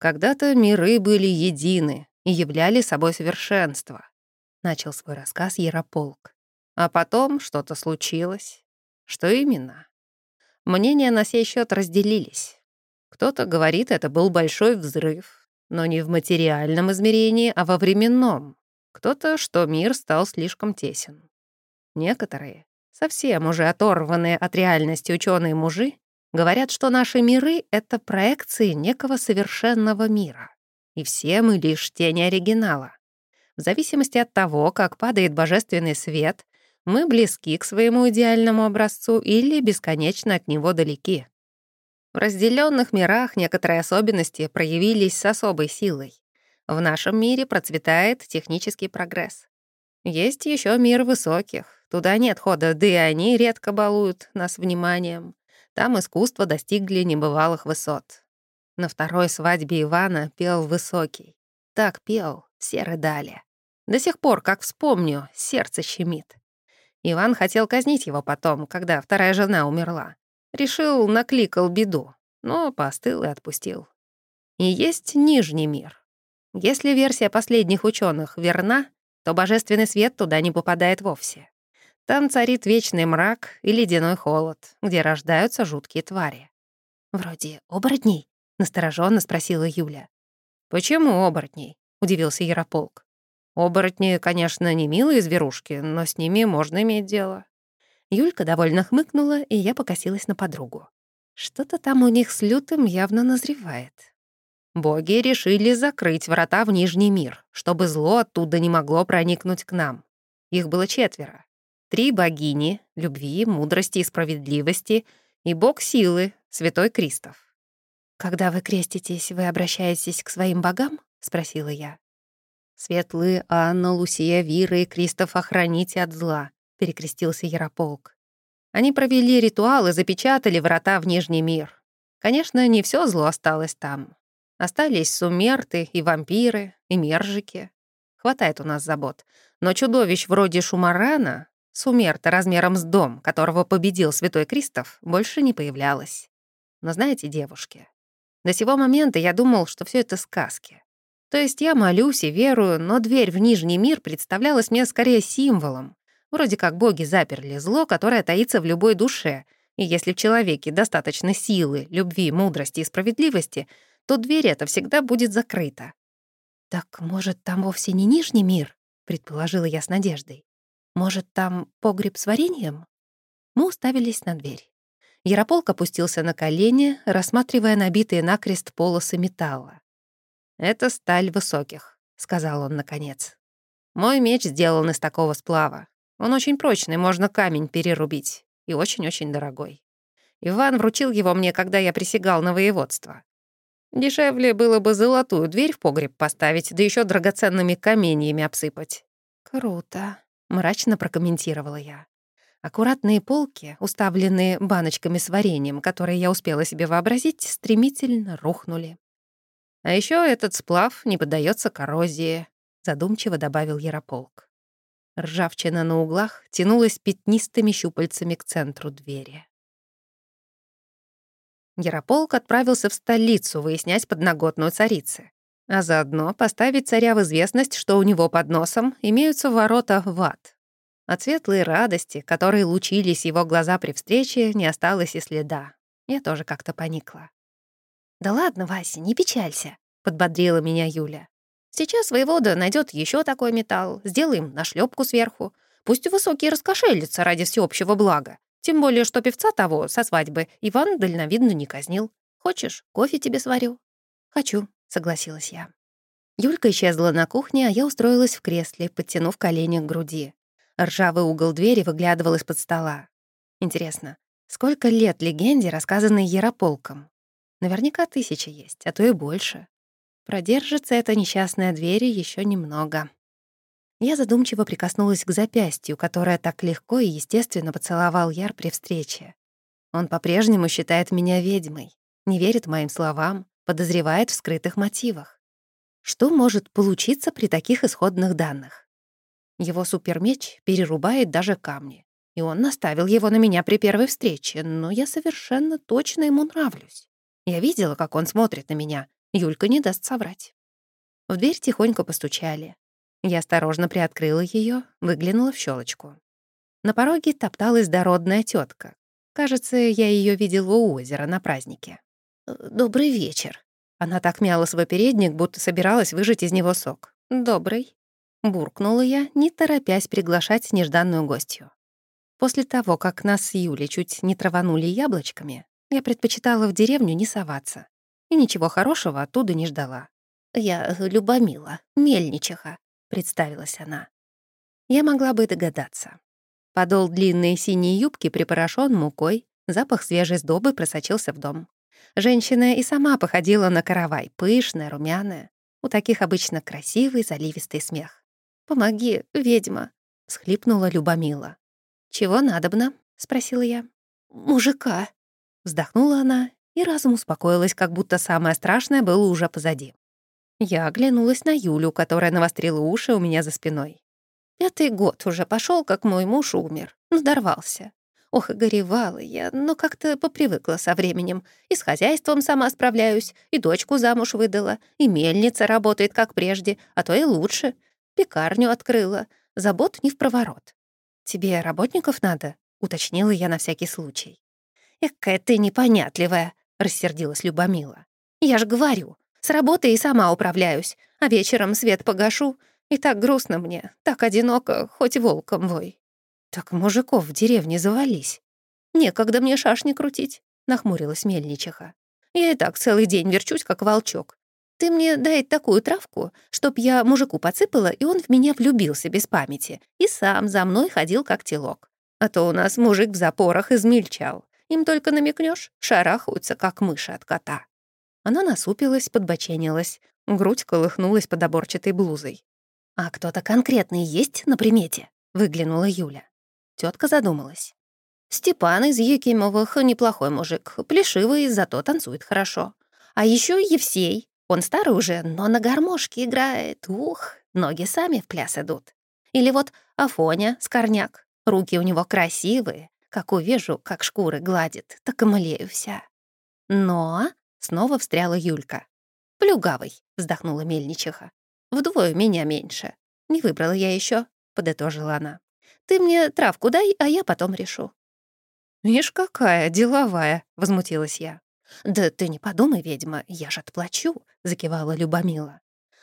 Когда-то миры были едины и являли собой совершенство. Начал свой рассказ Ярополк. А потом что-то случилось. Что именно? Мнения на сей счет разделились. Кто-то говорит, это был большой взрыв, но не в материальном измерении, а во временном. Кто-то, что мир стал слишком тесен. Некоторые, совсем уже оторванные от реальности ученые мужи, говорят, что наши миры — это проекции некого совершенного мира. И все мы лишь тени оригинала. В зависимости от того, как падает божественный свет, мы близки к своему идеальному образцу или бесконечно от него далеки. В разделенных мирах некоторые особенности проявились с особой силой. В нашем мире процветает технический прогресс. Есть еще мир высоких. Туда нет хода, да и они редко балуют нас вниманием. Там искусство достигли небывалых высот. На второй свадьбе Ивана пел Высокий. Так пел, все рыдали. До сих пор, как вспомню, сердце щемит. Иван хотел казнить его потом, когда вторая жена умерла. Решил, накликал беду, но постыл и отпустил. И есть нижний мир. Если версия последних ученых верна, то божественный свет туда не попадает вовсе. Там царит вечный мрак и ледяной холод, где рождаются жуткие твари. «Вроде оборотней?» — настороженно спросила Юля. «Почему оборотней?» — удивился Ярополк. Оборотни, конечно, не милые зверушки, но с ними можно иметь дело. Юлька довольно хмыкнула, и я покосилась на подругу. Что-то там у них с лютым явно назревает. Боги решили закрыть врата в Нижний мир, чтобы зло оттуда не могло проникнуть к нам. Их было четверо. Три богини — любви, мудрости и справедливости, и бог силы — святой Кристоф. «Когда вы креститесь, вы обращаетесь к своим богам?» — спросила я. «Светлые Анна, Лусия, Вира и Кристоф охраните от зла», — перекрестился Ярополк. Они провели ритуал и запечатали врата в Нижний мир. Конечно, не все зло осталось там. Остались сумерты и вампиры, и мержики. Хватает у нас забот. Но чудовищ вроде Шумарана, сумерта размером с дом, которого победил святой Кристоф, больше не появлялось. Но знаете, девушки, до сего момента я думал, что все это сказки. То есть я молюсь и верую, но дверь в Нижний мир представлялась мне скорее символом. Вроде как боги заперли зло, которое таится в любой душе, и если в человеке достаточно силы, любви, мудрости и справедливости, то дверь эта всегда будет закрыта. «Так, может, там вовсе не Нижний мир?» — предположила я с надеждой. «Может, там погреб с вареньем?» Мы уставились на дверь. Ярополк опустился на колени, рассматривая набитые накрест полосы металла. «Это сталь высоких», — сказал он наконец. «Мой меч сделан из такого сплава. Он очень прочный, можно камень перерубить. И очень-очень дорогой. Иван вручил его мне, когда я присягал на воеводство. Дешевле было бы золотую дверь в погреб поставить, да еще драгоценными каменьями обсыпать». «Круто», — мрачно прокомментировала я. Аккуратные полки, уставленные баночками с вареньем, которые я успела себе вообразить, стремительно рухнули. А еще этот сплав не поддается коррозии, задумчиво добавил Ярополк. Ржавчина на углах тянулась пятнистыми щупальцами к центру двери. Ярополк отправился в столицу выяснять подноготную царицы, а заодно поставить царя в известность, что у него под носом имеются ворота в ад. От светлой радости, которые лучились его глаза при встрече, не осталось и следа. Я тоже как-то поникла. «Да ладно, Вася, не печалься», — подбодрила меня Юля. «Сейчас воевода найдет еще такой металл, сделаем нашлепку сверху. Пусть высокий раскошелится ради всеобщего блага. Тем более, что певца того со свадьбы Иван дальновидно не казнил. Хочешь, кофе тебе сварю?» «Хочу», — согласилась я. Юлька исчезла на кухне, а я устроилась в кресле, подтянув колени к груди. Ржавый угол двери выглядывал из-под стола. Интересно, сколько лет легенде, рассказанной Ярополком? Наверняка тысяча есть, а то и больше. Продержится эта несчастная дверь еще немного. Я задумчиво прикоснулась к запястью, которое так легко и естественно поцеловал Яр при встрече. Он по-прежнему считает меня ведьмой, не верит моим словам, подозревает в скрытых мотивах. Что может получиться при таких исходных данных? Его супермеч перерубает даже камни, и он наставил его на меня при первой встрече, но я совершенно точно ему нравлюсь. Я видела, как он смотрит на меня, Юлька не даст соврать. В дверь тихонько постучали. Я осторожно приоткрыла ее, выглянула в щелочку. На пороге топталась дородная тетка. Кажется, я ее видела у озера на празднике. «Добрый вечер». Она так мяла свой передник, будто собиралась выжать из него сок. «Добрый». Буркнула я, не торопясь приглашать нежданную гостью. После того, как нас с Юлей чуть не траванули яблочками, я предпочитала в деревню не соваться. И ничего хорошего оттуда не ждала. «Я Любомила, мельничиха», — представилась она. Я могла бы догадаться. Подол длинной синей юбки припорошен мукой, запах свежей сдобы просочился в дом. Женщина и сама походила на каравай, пышная, румяная. У таких обычно красивый, заливистый смех. «Помоги, ведьма», — схлипнула Любомила. «Чего надобно?» — спросила я. «Мужика», — вздохнула она, и разум успокоилась, как будто самое страшное было уже позади. Я оглянулась на Юлю, которая навострила уши у меня за спиной. Пятый год уже пошел, как мой муж умер. Надорвался. Ох, и горевала я, но как-то попривыкла со временем. И с хозяйством сама справляюсь, и дочку замуж выдала, и мельница работает, как прежде, а то и лучше. Пекарню открыла. Забот не в проворот. «Тебе работников надо?» — уточнила я на всякий случай. «Экая ты непонятливая», — рассердилась Любомила. «Я ж говорю, с работы и сама управляюсь, а вечером свет погашу, и так грустно мне, так одиноко, хоть волком вой». «Так мужиков в деревне завались». «Некогда мне шашни крутить», — нахмурилась мельничиха. «Я и так целый день верчусь, как волчок. Ты мне дай такую травку, чтоб я мужику подсыпала, и он в меня влюбился без памяти, и сам за мной ходил, как телок. А то у нас мужик в запорах измельчал. Им только намекнешь, шарахаются, как мыши от кота». Она насупилась, подбоченилась, грудь колыхнулась под оборчатой блузой. «А кто-то конкретный есть на примете?» — выглянула Юля. Тетка задумалась. «Степан из Якимовых неплохой мужик, плешивый, зато танцует хорошо. А еще Евсей. Он старый уже, но на гармошке играет. Ух, ноги сами в пляс идут. Или вот Афоня, скорняк. Руки у него красивые. Как увижу, как шкуры гладит, так и млею вся. Но Снова встряла Юлька. «Плюгавый», — вздохнула мельничиха. «Вдвое меня меньше. Не выбрала я еще, подытожила она. «Ты мне травку дай, а я потом решу». «Ишь, какая деловая!» — возмутилась я. «Да ты не подумай, ведьма, я ж отплачу», — закивала Любомила.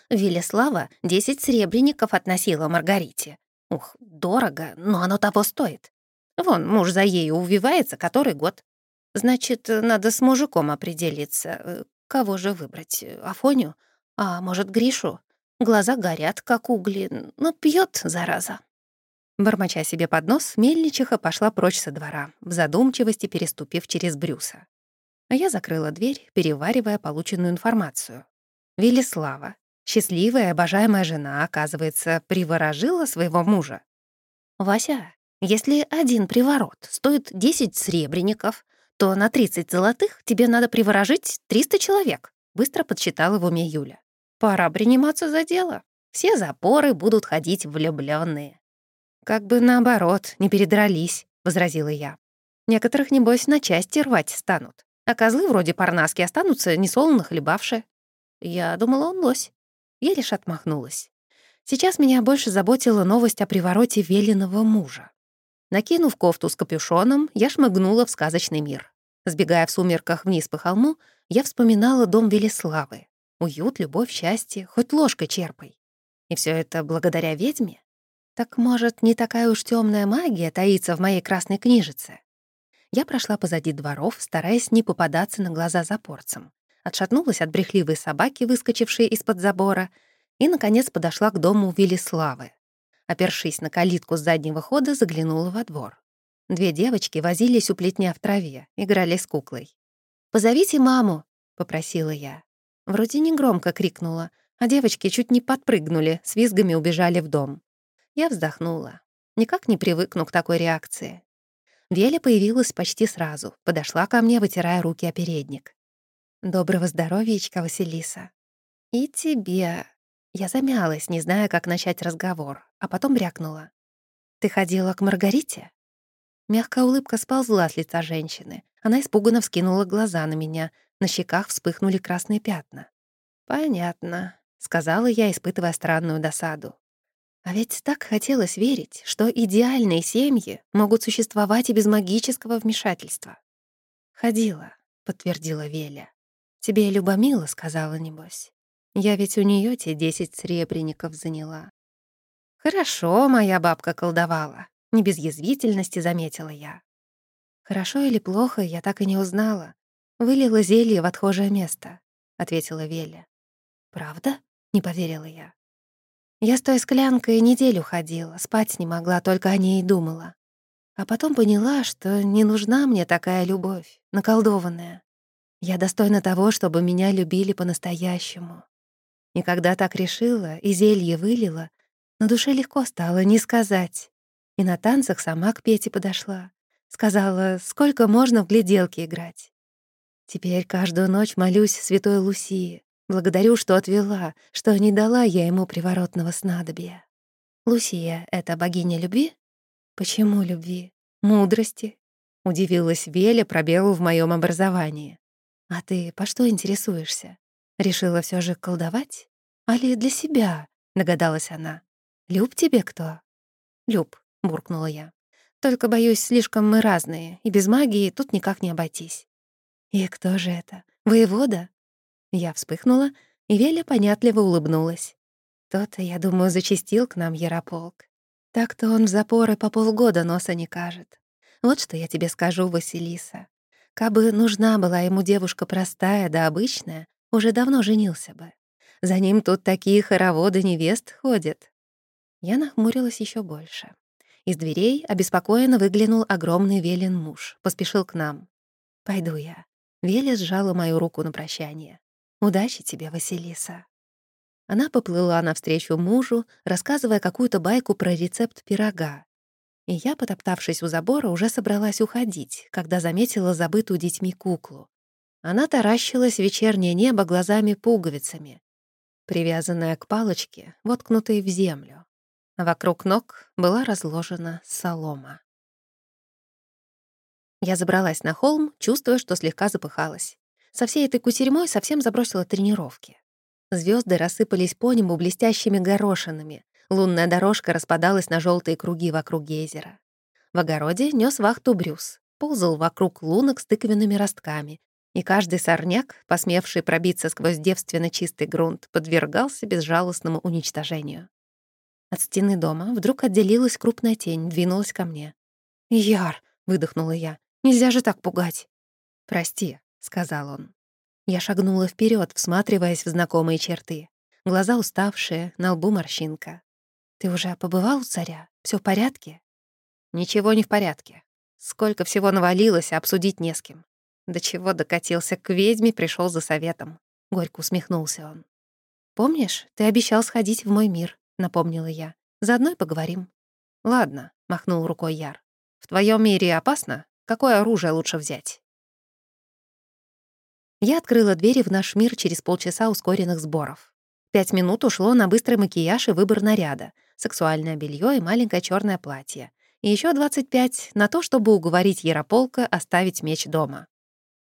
Велеслава десять сребреников относила Маргарите. Ух, дорого, но оно того стоит. Вон, муж за ею увивается который год. Значит, надо с мужиком определиться. Э, кого же выбрать? Афоню? А может, Гришу? Глаза горят, как угли, но пьет, зараза. Бормоча себе под нос, мельничиха пошла прочь со двора, в задумчивости переступив через Брюса. А я закрыла дверь, переваривая полученную информацию. Велислава, счастливая, обожаемая жена, оказывается, приворожила своего мужа. «Вася, если один приворот стоит 10 сребреников, то на 30 золотых тебе надо приворожить 300 человек», — быстро подсчитала в уме Юля. «Пора приниматься за дело. Все запоры будут ходить влюбленные. «Как бы наоборот, не передрались», — возразила я. «Некоторых, небось, на части рвать станут, а козлы вроде парнаски останутся несолоно хлебавшие». Я думала, он лось. Я лишь отмахнулась. Сейчас меня больше заботила новость о привороте веленого мужа. Накинув кофту с капюшоном, я шмыгнула в сказочный мир. Сбегая в сумерках вниз по холму, я вспоминала дом Велеславы. Уют, любовь, счастье, хоть ложкой черпай. И все это благодаря ведьме? Так, может, не такая уж темная магия таится в моей красной книжице? Я прошла позади дворов, стараясь не попадаться на глаза запорцам. Отшатнулась от брехливой собаки, выскочившей из-под забора, и, наконец, подошла к дому Велеславы. Опершись на калитку с заднего хода, заглянула во двор. Две девочки возились у плетня в траве, играли с куклой. «Позовите маму», — попросила я. Вроде негромко крикнула, а девочки чуть не подпрыгнули, с визгами убежали в дом. Я вздохнула. Никак не привыкну к такой реакции. Веля появилась почти сразу, подошла ко мне, вытирая руки о передник. «Доброго здоровьечка, Василиса». «И тебе», я замялась, не зная, как начать разговор, а потом брякнула. «Ты ходила к Маргарите?» Мягкая улыбка сползла с лица женщины. Она испуганно вскинула глаза на меня. На щеках вспыхнули красные пятна. «Понятно», — сказала я, испытывая странную досаду. А ведь так хотелось верить, что идеальные семьи могут существовать и без магического вмешательства. «Ходила», — подтвердила Веля. «Тебе Любомила сказала, небось. Я ведь у нее те десять сребреников заняла». «Хорошо, моя бабка колдовала», — не без язвительности заметила я. «Хорошо или плохо, я так и не узнала. Вылила зелье в отхожее место», — ответила Веля. «Правда?» — не поверила я. Я с той склянкой неделю ходила, спать не могла, только о ней и думала. А потом поняла, что не нужна мне такая любовь, наколдованная. Я достойна того, чтобы меня любили по-настоящему. И когда так решила и зелье вылила, на душе легко стало не сказать. И на танцах сама к Пете подошла. Сказала, сколько можно в гляделки играть. Теперь каждую ночь молюсь святой Лусии, Благодарю, что отвела, что не дала я ему приворотного снадобья. Лусия — это богиня любви? Почему любви? Мудрости? Удивилась Веля пробелу в моем образовании. А ты по что интересуешься? Решила все же колдовать? Али для себя? Догадалась она. Люб тебе кто? Люб, буркнула я. Только, боюсь, слишком мы разные, и без магии тут никак не обойтись. И кто же это? Воевода? Я вспыхнула, и Веля понятливо улыбнулась. Тот, я думаю, зачастил к нам Ярополк. Так-то он в запоры по полгода носа не кажет. Вот что я тебе скажу, Василиса. Кабы нужна была ему девушка простая да обычная, уже давно женился бы. За ним тут такие хороводы невест ходят. Я нахмурилась еще больше. Из дверей обеспокоенно выглянул огромный Велин муж, поспешил к нам. «Пойду я». Веля сжала мою руку на прощание. Удачи тебе, Василиса». Она поплыла навстречу мужу, рассказывая какую-то байку про рецепт пирога. И я, потоптавшись у забора, уже собралась уходить, когда заметила забытую детьми куклу. Она таращилась в вечернее небо глазами-пуговицами, привязанная к палочке, воткнутой в землю. Вокруг ног была разложена солома. Я забралась на холм, чувствуя, что слегка запыхалась. Со всей этой кутерьмой совсем забросила тренировки. Звезды рассыпались по небу блестящими горошинами. Лунная дорожка распадалась на желтые круги вокруг гейзера. В огороде нес вахту Брюс, ползал вокруг лунок с тыквенными ростками, и каждый сорняк, посмевший пробиться сквозь девственно чистый грунт, подвергался безжалостному уничтожению. От стены дома вдруг отделилась крупная тень, двинулась ко мне. «Яр!» — выдохнула я. «Нельзя же так пугать!» «Прости», — сказал он. Я шагнула вперед, всматриваясь в знакомые черты. Глаза уставшие, на лбу морщинка. «Ты уже побывал у царя? Все в порядке?» «Ничего не в порядке. Сколько всего навалилось, обсудить не с кем. До чего докатился к ведьме, пришел за советом». Горько усмехнулся он. «Помнишь, ты обещал сходить в мой мир», — напомнила я. «Заодно и поговорим». «Ладно», — махнул рукой Яр. «В твоем мире опасно? Какое оружие лучше взять?» Я открыла двери в наш мир через полчаса ускоренных сборов. Пять минут ушло на быстрый макияж и выбор наряда, сексуальное белье и маленькое черное платье. И еще 25 на то, чтобы уговорить Ярополка оставить меч дома.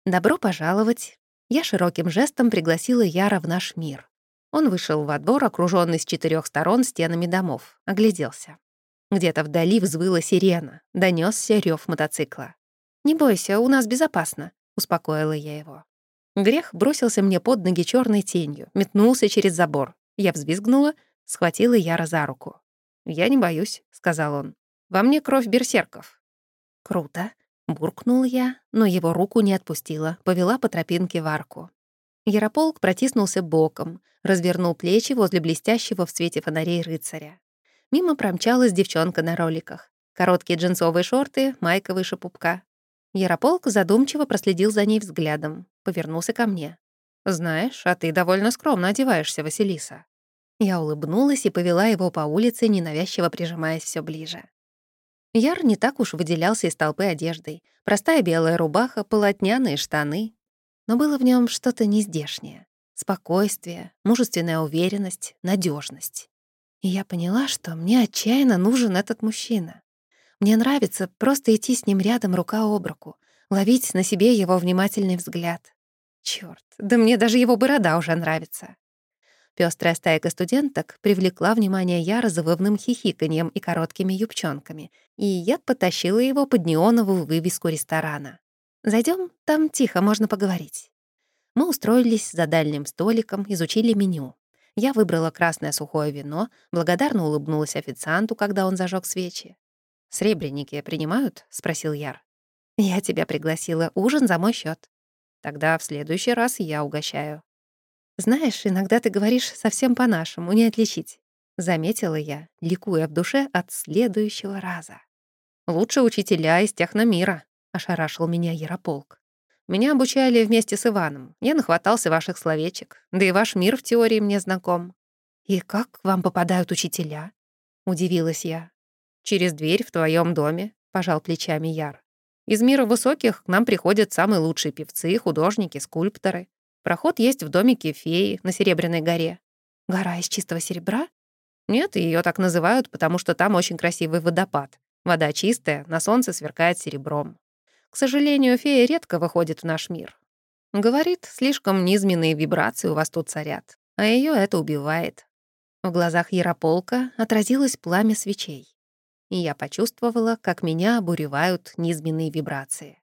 «Добро пожаловать!» Я широким жестом пригласила Яра в наш мир. Он вышел во двор, окруженный с четырех сторон стенами домов, огляделся. Где-то вдали взвыла сирена, донесся рев мотоцикла. «Не бойся, у нас безопасно», — успокоила я его. Грех бросился мне под ноги черной тенью, метнулся через забор. Я взвизгнула, схватила Яра за руку. «Я не боюсь», — сказал он. «Во мне кровь берсерков». «Круто», — буркнул я, но его руку не отпустила, повела по тропинке в арку. Ярополк протиснулся боком, развернул плечи возле блестящего в свете фонарей рыцаря. Мимо промчалась девчонка на роликах. Короткие джинсовые шорты, майка выше пупка. Ярополк задумчиво проследил за ней взглядом, повернулся ко мне. «Знаешь, а ты довольно скромно одеваешься, Василиса». Я улыбнулась и повела его по улице, ненавязчиво прижимаясь все ближе. Яр не так уж выделялся из толпы одеждой. Простая белая рубаха, полотняные штаны. Но было в нем что-то нездешнее. Спокойствие, мужественная уверенность, надежность. И я поняла, что мне отчаянно нужен этот мужчина. Мне нравится просто идти с ним рядом рука об руку, ловить на себе его внимательный взгляд. Чёрт, да мне даже его борода уже нравится. Пёстрая стайка студенток привлекла внимание Яра завывным хихиканьем и короткими юбчонками, и я потащила его под неоновую вывеску ресторана. Зайдем, там тихо, можно поговорить». Мы устроились за дальним столиком, изучили меню. Я выбрала красное сухое вино, благодарно улыбнулась официанту, когда он зажег свечи. «Сребреники принимают?» — спросил Яр. «Я тебя пригласила. Ужин за мой счет. Тогда в следующий раз я угощаю». «Знаешь, иногда ты говоришь совсем по-нашему, не отличить», — заметила я, ликуя в душе от следующего раза. «Лучше учителя из техномира», — ошарашил меня Ярополк. «Меня обучали вместе с Иваном. Я нахватался ваших словечек. Да и ваш мир в теории мне знаком». «И как к вам попадают учителя?» — удивилась я. «Через дверь в твоем доме», — пожал плечами Яр. «Из мира высоких к нам приходят самые лучшие певцы, художники, скульпторы. Проход есть в домике феи на Серебряной горе. Гора из чистого серебра? Нет, ее так называют, потому что там очень красивый водопад. Вода чистая, на солнце сверкает серебром. К сожалению, фея редко выходит в наш мир. Говорит, слишком низменные вибрации у вас тут царят, а ее это убивает. В глазах Ярополка отразилось пламя свечей, и я почувствовала, как меня обуревают низменные вибрации.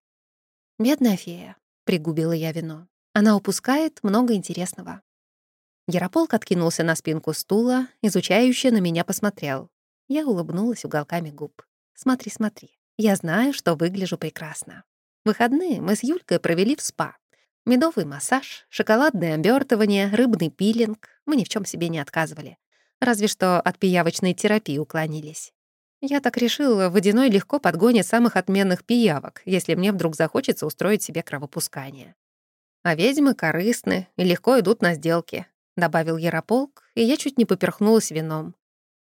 «Бедная фея», — пригубила я вино. Она упускает много интересного. Ярополк откинулся на спинку стула, изучающе на меня посмотрел. Я улыбнулась уголками губ. «Смотри, смотри. Я знаю, что выгляжу прекрасно. Выходные мы с Юлькой провели в спа. Медовый массаж, шоколадное обертывание, рыбный пилинг. Мы ни в чем себе не отказывали. Разве что от пиявочной терапии уклонились. Я так решила, водяной легко подгонит самых отменных пиявок, если мне вдруг захочется устроить себе кровопускание. А ведьмы корыстны и легко идут на сделки», — добавил Ярополк, и я чуть не поперхнулась вином.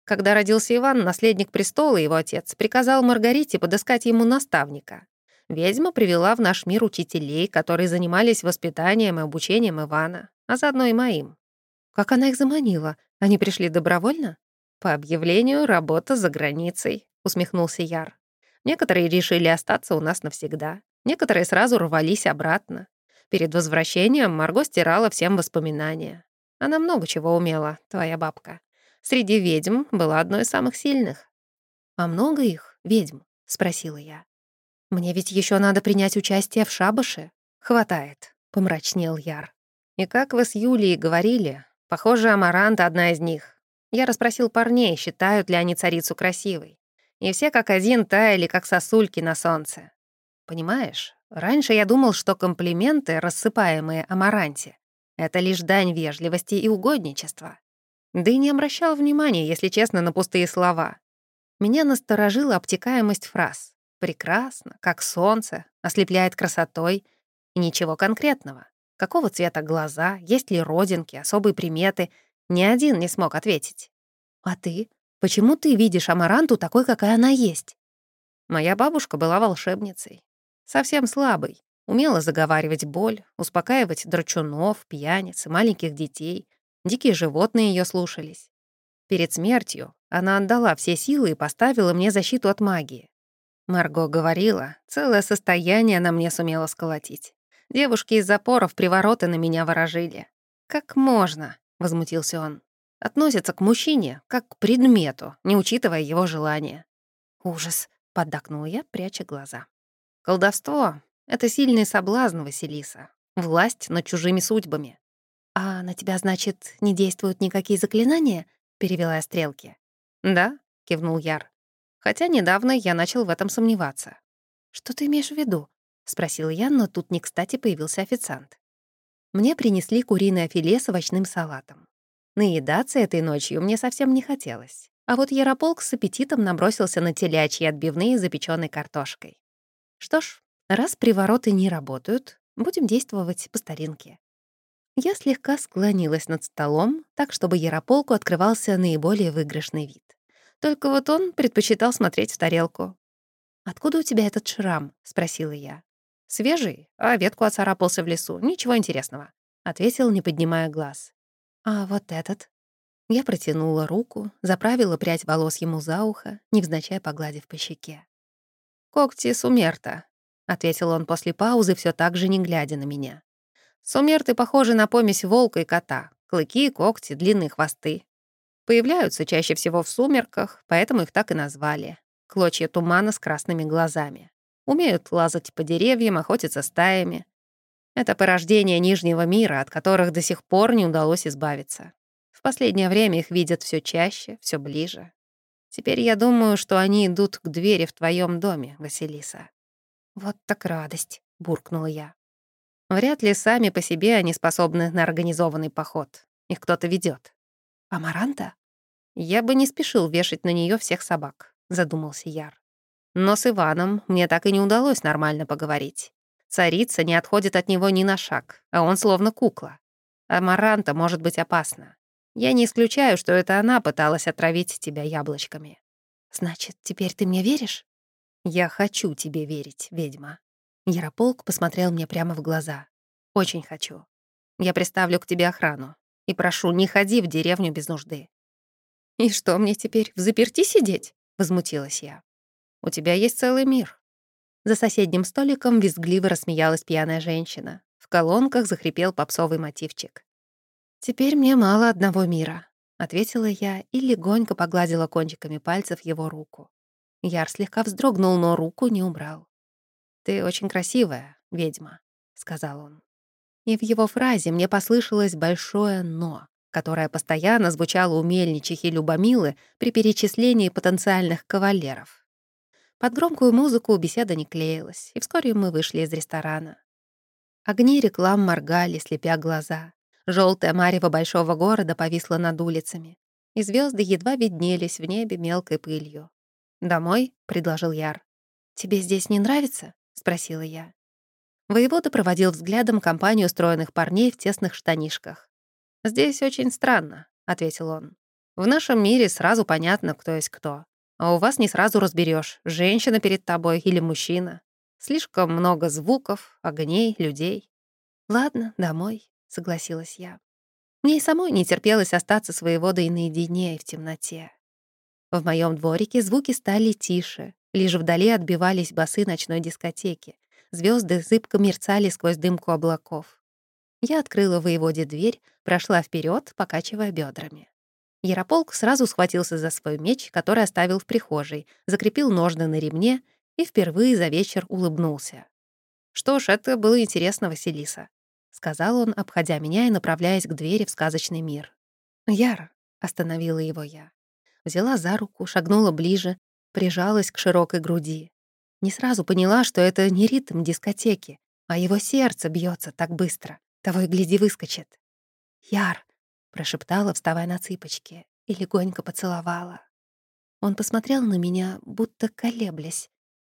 Когда родился Иван, наследник престола, его отец, приказал Маргарите подыскать ему наставника. Ведьма привела в наш мир учителей, которые занимались воспитанием и обучением Ивана, а заодно и моим. Как она их заманила? Они пришли добровольно? По объявлению «работа за границей», — усмехнулся Яр. Некоторые решили остаться у нас навсегда, некоторые сразу рвались обратно. Перед возвращением Марго стирала всем воспоминания. Она много чего умела, твоя бабка. Среди ведьм была одной из самых сильных. «А много их, ведьм?» — спросила я. «Мне ведь еще надо принять участие в шабаше». «Хватает», — помрачнел Яр. «И как вы с Юлией говорили, похоже, Амаранта одна из них. Я расспросил парней, считают ли они царицу красивой. И все как один таяли, как сосульки на солнце. Понимаешь, Раньше я думал, что комплименты, рассыпаемые Амаранте, это лишь дань вежливости и угодничества. Да и не обращал внимания, если честно, на пустые слова. Меня насторожила обтекаемость фраз. «Прекрасно», «как солнце», «ослепляет красотой» и ничего конкретного. Какого цвета глаза, есть ли родинки, особые приметы, ни один не смог ответить. «А ты? Почему ты видишь Амаранту такой, какая она есть?» Моя бабушка была волшебницей. Совсем слабый. Умела заговаривать боль, успокаивать драчунов, пьяниц, маленьких детей. Дикие животные ее слушались. Перед смертью она отдала все силы и поставила мне защиту от магии. Марго говорила, целое состояние она мне сумела сколотить. Девушки из запоров привороты на меня ворожили. «Как можно?» — возмутился он. «Относится к мужчине, как к предмету, не учитывая его желания». «Ужас!» — поддакнул я, пряча глаза. Колдовство — это сильный соблазн, Василиса. Власть над чужими судьбами. «А на тебя, значит, не действуют никакие заклинания?» — перевела я стрелки. «Да», — кивнул Яр. «Хотя недавно я начал в этом сомневаться». «Что ты имеешь в виду?» — спросила я, но тут не кстати появился официант. Мне принесли куриное филе с овощным салатом. Наедаться этой ночью мне совсем не хотелось. А вот Ярополк с аппетитом набросился на телячьи отбивные с запечённой картошкой. Что ж, раз привороты не работают, будем действовать по старинке. Я слегка склонилась над столом, так, чтобы Ярополку открывался наиболее выигрышный вид. Только вот он предпочитал смотреть в тарелку. «Откуда у тебя этот шрам?» — спросила я. «Свежий, а ветку оцарапался в лесу. Ничего интересного», — ответил, не поднимая глаз. «А вот этот?» Я протянула руку, заправила прядь волос ему за ухо, невзначай погладив по щеке. «Когти Сумерта», — ответил он после паузы, все так же не глядя на меня. «Сумерты похожи на помесь волка и кота. Клыки, когти, длинные хвосты. Появляются чаще всего в сумерках, поэтому их так и назвали. Клочья тумана с красными глазами. Умеют лазать по деревьям, охотиться стаями. Это порождение Нижнего мира, от которых до сих пор не удалось избавиться. В последнее время их видят все чаще, все ближе. Теперь я думаю, что они идут к двери в твоем доме, Василиса. «Вот так радость», — буркнула я. Вряд ли сами по себе они способны на организованный поход. Их кто-то ведет. «Амаранта?» «Я бы не спешил вешать на нее всех собак», — задумался Яр. «Но с Иваном мне так и не удалось нормально поговорить. Царица не отходит от него ни на шаг, а он словно кукла. Амаранта может быть опасна. Я не исключаю, что это она пыталась отравить тебя яблочками». «Значит, теперь ты мне веришь?» «Я хочу тебе верить, ведьма». Ярополк посмотрел мне прямо в глаза. «Очень хочу. Я приставлю к тебе охрану. И прошу, не ходи в деревню без нужды». «И что мне теперь, в заперти сидеть?» — возмутилась я. «У тебя есть целый мир». За соседним столиком визгливо рассмеялась пьяная женщина. В колонках захрипел попсовый мотивчик. «Теперь мне мало одного мира», — ответила я и легонько погладила кончиками пальцев его руку. Яр слегка вздрогнул, но руку не убрал. «Ты очень красивая, ведьма», — сказал он. И в его фразе мне послышалось большое «но», которое постоянно звучало у мельничихи Любомилы при перечислении потенциальных кавалеров. Под громкую музыку беседа не клеилась, и вскоре мы вышли из ресторана. Огни реклам моргали, слепя глаза. Желтая марево большого города повисла над улицами, и звезды едва виднелись в небе мелкой пылью. «Домой?» — предложил Яр. «Тебе здесь не нравится?» — спросила я. Воевода проводил взглядом компанию устроенных парней в тесных штанишках. «Здесь очень странно», — ответил он. «В нашем мире сразу понятно, кто есть кто. А у вас не сразу разберешь, женщина перед тобой или мужчина. Слишком много звуков, огней, людей». «Ладно, домой», — согласилась я. Мне и самой не терпелось остаться с воеводой наедине и в темноте. В моем дворике звуки стали тише, лишь вдали отбивались басы ночной дискотеки. Звезды зыбко мерцали сквозь дымку облаков. Я открыла воеводе дверь, прошла вперед, покачивая бедрами. Ярополк сразу схватился за свой меч, который оставил в прихожей, закрепил ножны на ремне и впервые за вечер улыбнулся. «Что ж, это было интересно, Василиса», — сказал он, обходя меня и направляясь к двери в сказочный мир. «Яр», — остановила его я взяла за руку, шагнула ближе, прижалась к широкой груди. Не сразу поняла, что это не ритм дискотеки, а его сердце бьется так быстро. Того и гляди выскочит. «Яр!» — прошептала, вставая на цыпочки, и легонько поцеловала. Он посмотрел на меня, будто колеблясь,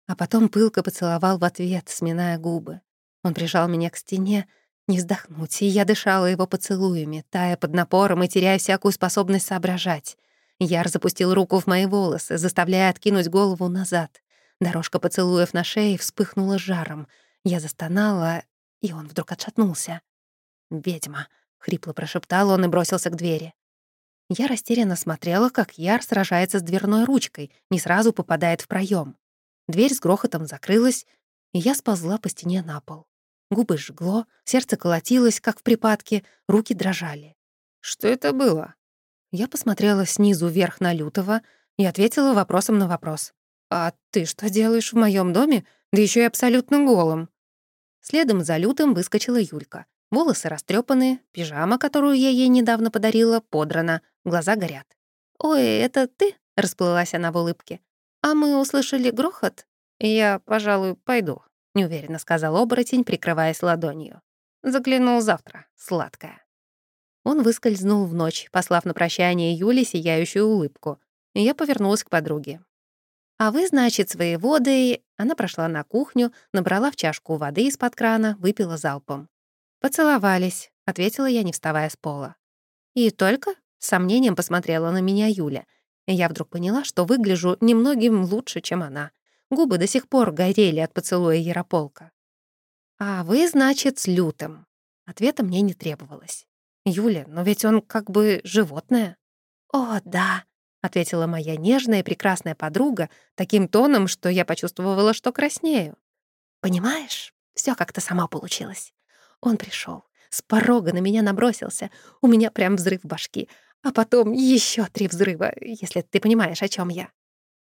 а потом пылко поцеловал в ответ, сминая губы. Он прижал меня к стене, не вздохнуть, и я дышала его поцелуями, тая под напором и теряя всякую способность соображать. Яр запустил руку в мои волосы, заставляя откинуть голову назад. Дорожка поцелуев на шее вспыхнула жаром. Я застонала, и он вдруг отшатнулся. «Ведьма», — хрипло прошептал он и бросился к двери. Я растерянно смотрела, как Яр сражается с дверной ручкой, не сразу попадает в проем. Дверь с грохотом закрылась, и я сползла по стене на пол. Губы жгло, сердце колотилось, как в припадке, руки дрожали. «Что это было?» Я посмотрела снизу вверх на Лютого и ответила вопросом на вопрос. «А ты что делаешь в моем доме, да еще и абсолютно голым?» Следом за Лютым выскочила Юлька. Волосы растрепанные, пижама, которую я ей недавно подарила, подрана, глаза горят. «Ой, это ты?» — расплылась она в улыбке. «А мы услышали грохот?» «Я, пожалуй, пойду», — неуверенно сказал оборотень, прикрываясь ладонью. «Заглянул завтра, сладкая». Он выскользнул в ночь, послав на прощание Юле сияющую улыбку. Я повернулась к подруге. «А вы, значит, своей водой...» Она прошла на кухню, набрала в чашку воды из-под крана, выпила залпом. «Поцеловались», — ответила я, не вставая с пола. «И только?» — с сомнением посмотрела на меня Юля. И я вдруг поняла, что выгляжу немногим лучше, чем она. Губы до сих пор горели от поцелуя Ярополка. «А вы, значит, с лютым?» Ответа мне не требовалось. «Юля, но ведь он как бы животное». «О, да», — ответила моя нежная и прекрасная подруга таким тоном, что я почувствовала, что краснею. «Понимаешь, все как-то сама получилось. Он пришел, С порога на меня набросился. У меня прям взрыв башки. А потом еще три взрыва, если ты понимаешь, о чем я.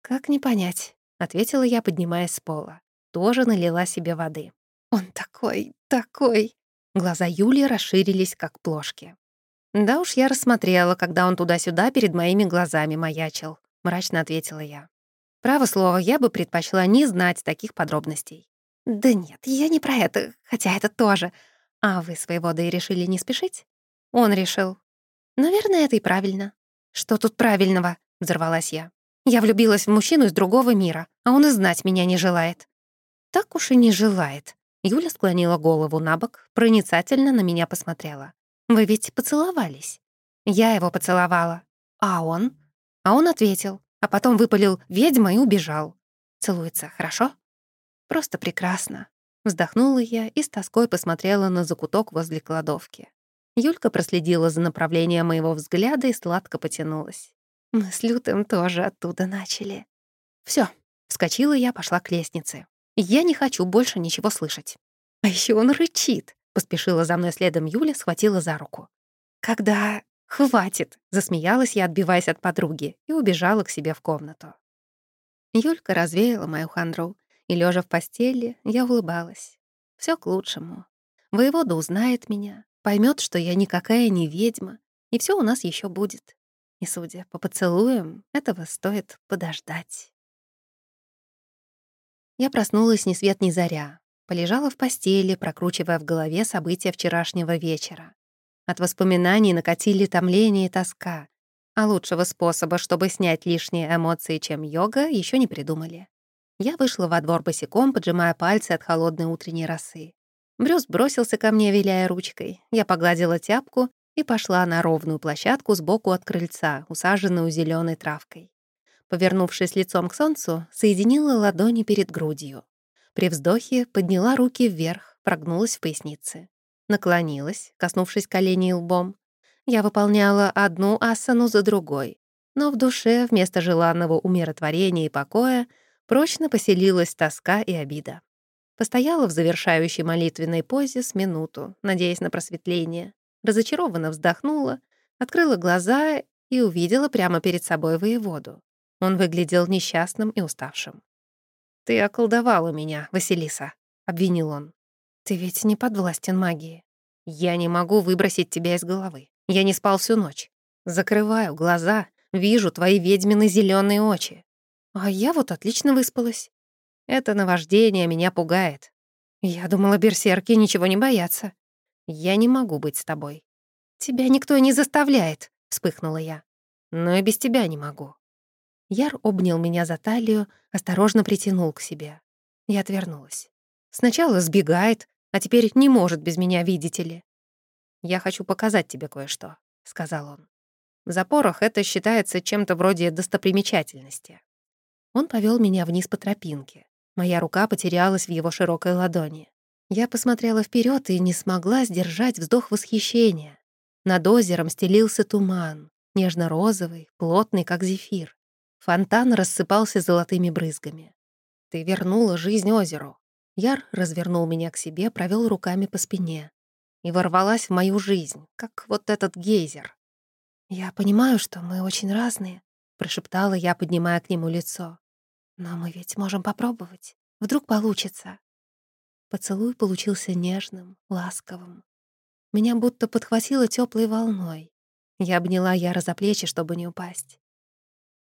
«Как не понять?» — ответила я, поднимаясь с пола. Тоже налила себе воды. «Он такой, такой...» Глаза Юли расширились, как плошки. «Да уж я рассмотрела, когда он туда-сюда перед моими глазами маячил», — мрачно ответила я. «Право слово, я бы предпочла не знать таких подробностей». «Да нет, я не про это, хотя это тоже. А вы своего да и решили не спешить?» Он решил. «Наверное, это и правильно». «Что тут правильного?» — взорвалась я. «Я влюбилась в мужчину из другого мира, а он и знать меня не желает». «Так уж и не желает», Юля склонила голову на бок, проницательно на меня посмотрела. «Вы ведь поцеловались?» Я его поцеловала. А он? А он ответил, а потом выпалил «ведьма» и убежал. Целуется, хорошо? Просто прекрасно. Вздохнула я и с тоской посмотрела на закуток возле кладовки. Юлька проследила за направлением моего взгляда и сладко потянулась. Мы с Лютым тоже оттуда начали. Все, вскочила я, пошла к лестнице. Я не хочу больше ничего слышать. А еще он рычит. Поспешила за мной следом Юля, схватила за руку. Когда... Хватит! Засмеялась я, отбиваясь от подруги, и убежала к себе в комнату. Юлька развеяла мою хандру, и, лежа в постели, я улыбалась. Все к лучшему. Воевода узнает меня, поймет, что я никакая не ведьма, и все у нас еще будет. И, судя по поцелуям, этого стоит подождать. Я проснулась ни свет ни заря. Полежала в постели, прокручивая в голове события вчерашнего вечера. От воспоминаний накатили томление и тоска, а лучшего способа, чтобы снять лишние эмоции, чем йога, еще не придумали. Я вышла во двор босиком, поджимая пальцы от холодной утренней росы. Брюс бросился ко мне, виляя ручкой. Я погладила тяпку и пошла на ровную площадку сбоку от крыльца, усаженную зеленой травкой повернувшись лицом к солнцу, соединила ладони перед грудью. При вздохе подняла руки вверх, прогнулась в пояснице. Наклонилась, коснувшись коленей лбом. Я выполняла одну асану за другой, но в душе вместо желанного умиротворения и покоя прочно поселилась тоска и обида. Постояла в завершающей молитвенной позе с минуту, надеясь на просветление. Разочарованно вздохнула, открыла глаза и увидела прямо перед собой воеводу. Он выглядел несчастным и уставшим. «Ты околдовала меня, Василиса», — обвинил он. «Ты ведь не подвластен магии. Я не могу выбросить тебя из головы. Я не спал всю ночь. Закрываю глаза, вижу твои ведьмины зеленые очи. А я вот отлично выспалась. Это наваждение меня пугает. Я думала, берсерки ничего не боятся. Я не могу быть с тобой. Тебя никто не заставляет, вспыхнула я. Но и без тебя не могу. Яр обнял меня за талию, осторожно притянул к себе. Я отвернулась. Сначала сбегает, а теперь не может без меня, видите ли. «Я хочу показать тебе кое-что», — сказал он. «В запорах это считается чем-то вроде достопримечательности». Он повел меня вниз по тропинке. Моя рука потерялась в его широкой ладони. Я посмотрела вперед и не смогла сдержать вздох восхищения. Над озером стелился туман, нежно-розовый, плотный, как зефир. Фонтан рассыпался золотыми брызгами. «Ты вернула жизнь озеру». Яр развернул меня к себе, провел руками по спине и ворвалась в мою жизнь, как вот этот гейзер. «Я понимаю, что мы очень разные», — прошептала я, поднимая к нему лицо. «Но мы ведь можем попробовать. Вдруг получится». Поцелуй получился нежным, ласковым. Меня будто подхватило теплой волной. Я обняла Яра за плечи, чтобы не упасть.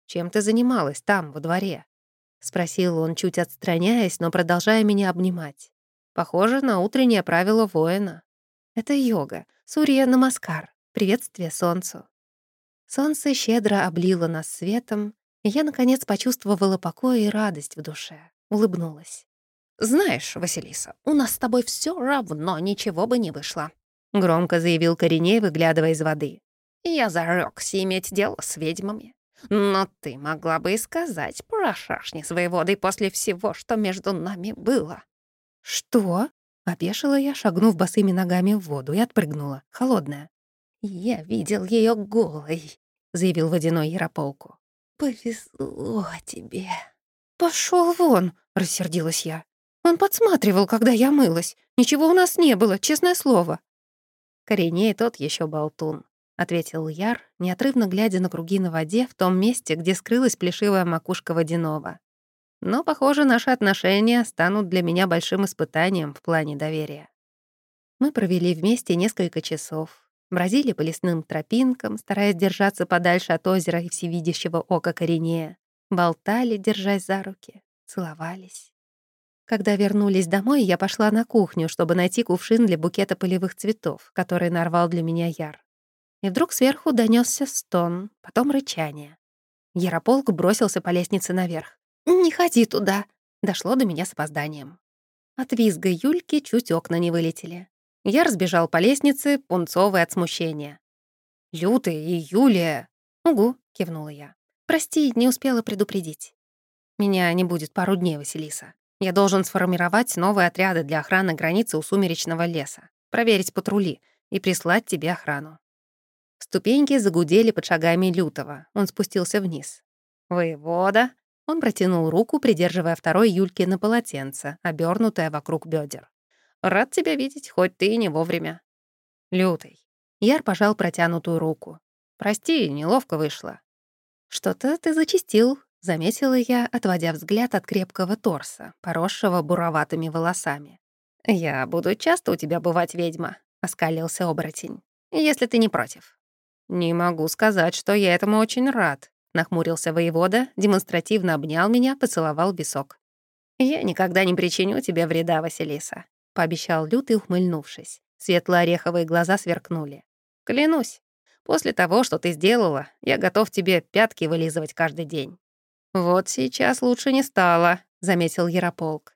«Чем ты занималась там, во дворе?» — спросил он, чуть отстраняясь, но продолжая меня обнимать. «Похоже на утреннее правило воина. Это йога, Сурья Намаскар, приветствие солнцу». Солнце щедро облило нас светом, и я, наконец, почувствовала покой и радость в душе, улыбнулась. «Знаешь, Василиса, у нас с тобой все равно ничего бы не вышло», — громко заявил Кореней, выглядывая из воды. «Я зарёкся иметь дело с ведьмами. Но ты могла бы и сказать про шашни с воеводой после всего, что между нами было». «Что?» — опешила я, шагнув босыми ногами в воду и отпрыгнула, холодная. «Я видел ее голой», — заявил водяной Ярополку. «Повезло тебе». Пошел вон!» — рассердилась я. «Он подсматривал, когда я мылась. Ничего у нас не было, честное слово». Кореней тот еще болтун», — ответил Яр, неотрывно глядя на круги на воде в том месте, где скрылась плешивая макушка водяного. «Но, похоже, наши отношения станут для меня большим испытанием в плане доверия». Мы провели вместе несколько часов, бродили по лесным тропинкам, стараясь держаться подальше от озера и всевидящего ока Коренея, болтали, держась за руки, целовались. Когда вернулись домой, я пошла на кухню, чтобы найти кувшин для букета полевых цветов, который нарвал для меня Яр. И вдруг сверху донесся стон, потом рычание. Ярополк бросился по лестнице наверх. «Не ходи туда!» Дошло до меня с опозданием. От визга Юльки чуть окна не вылетели. Я разбежал по лестнице, пунцовый от смущения. «Лютый и Юлия!» «Угу», — кивнула я. «Прости, не успела предупредить». «Меня не будет пару дней, Василиса. Я должен сформировать новые отряды для охраны границы у сумеречного леса, проверить патрули и прислать тебе охрану. Ступеньки загудели под шагами Лютого. Он спустился вниз. «Воевода!» Он протянул руку, придерживая второй Юльки на полотенце, обернутое вокруг бедер. «Рад тебя видеть, хоть ты и не вовремя». «Лютый». Яр пожал протянутую руку. «Прости, неловко вышло». «Что-то ты зачистил», — заметила я, отводя взгляд от крепкого торса, поросшего буроватыми волосами. «Я буду часто у тебя бывать, ведьма», — оскалился оборотень. «Если ты не против». «Не могу сказать, что я этому очень рад», — нахмурился воевода, демонстративно обнял меня, поцеловал висок. «Я никогда не причиню тебе вреда, Василиса», — пообещал Лютый, ухмыльнувшись. Светло-ореховые глаза сверкнули. «Клянусь, после того, что ты сделала, я готов тебе пятки вылизывать каждый день». «Вот сейчас лучше не стало», — заметил Ярополк.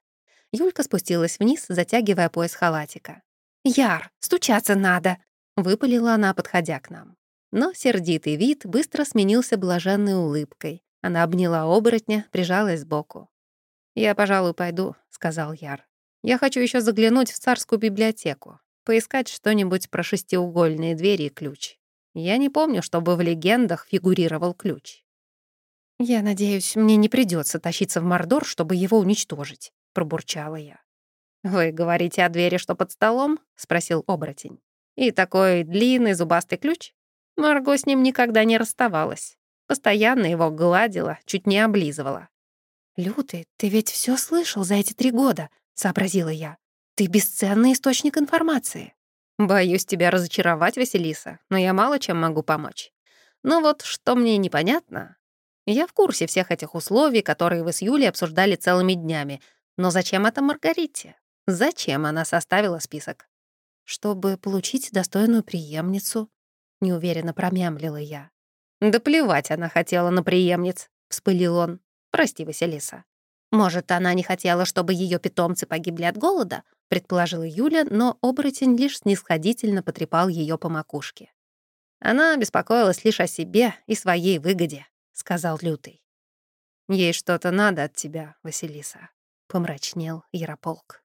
Юлька спустилась вниз, затягивая пояс халатика. «Яр, стучаться надо!» — выпалила она, подходя к нам. Но сердитый вид быстро сменился блаженной улыбкой. Она обняла оборотня, прижалась сбоку. «Я, пожалуй, пойду», — сказал Яр. «Я хочу еще заглянуть в царскую библиотеку, поискать что-нибудь про шестиугольные двери и ключ. Я не помню, чтобы в легендах фигурировал ключ». «Я надеюсь, мне не придется тащиться в Мордор, чтобы его уничтожить», — пробурчала я. «Вы говорите о двери, что под столом?» — спросил оборотень. «И такой длинный зубастый ключ?» Марго с ним никогда не расставалась. Постоянно его гладила, чуть не облизывала. «Лютый, ты ведь все слышал за эти три года», — сообразила я. «Ты бесценный источник информации». «Боюсь тебя разочаровать, Василиса, но я мало чем могу помочь. Но вот что мне непонятно, я в курсе всех этих условий, которые вы с Юлей обсуждали целыми днями. Но зачем это Маргарите? Зачем она составила список? Чтобы получить достойную преемницу, — неуверенно промямлила я. «Да плевать она хотела на преемниц», — вспылил он. «Прости, Василиса». «Может, она не хотела, чтобы ее питомцы погибли от голода?» — предположила Юля, но оборотень лишь снисходительно потрепал ее по макушке. «Она беспокоилась лишь о себе и своей выгоде», — сказал Лютый. «Ей что-то надо от тебя, Василиса», — помрачнел Ярополк.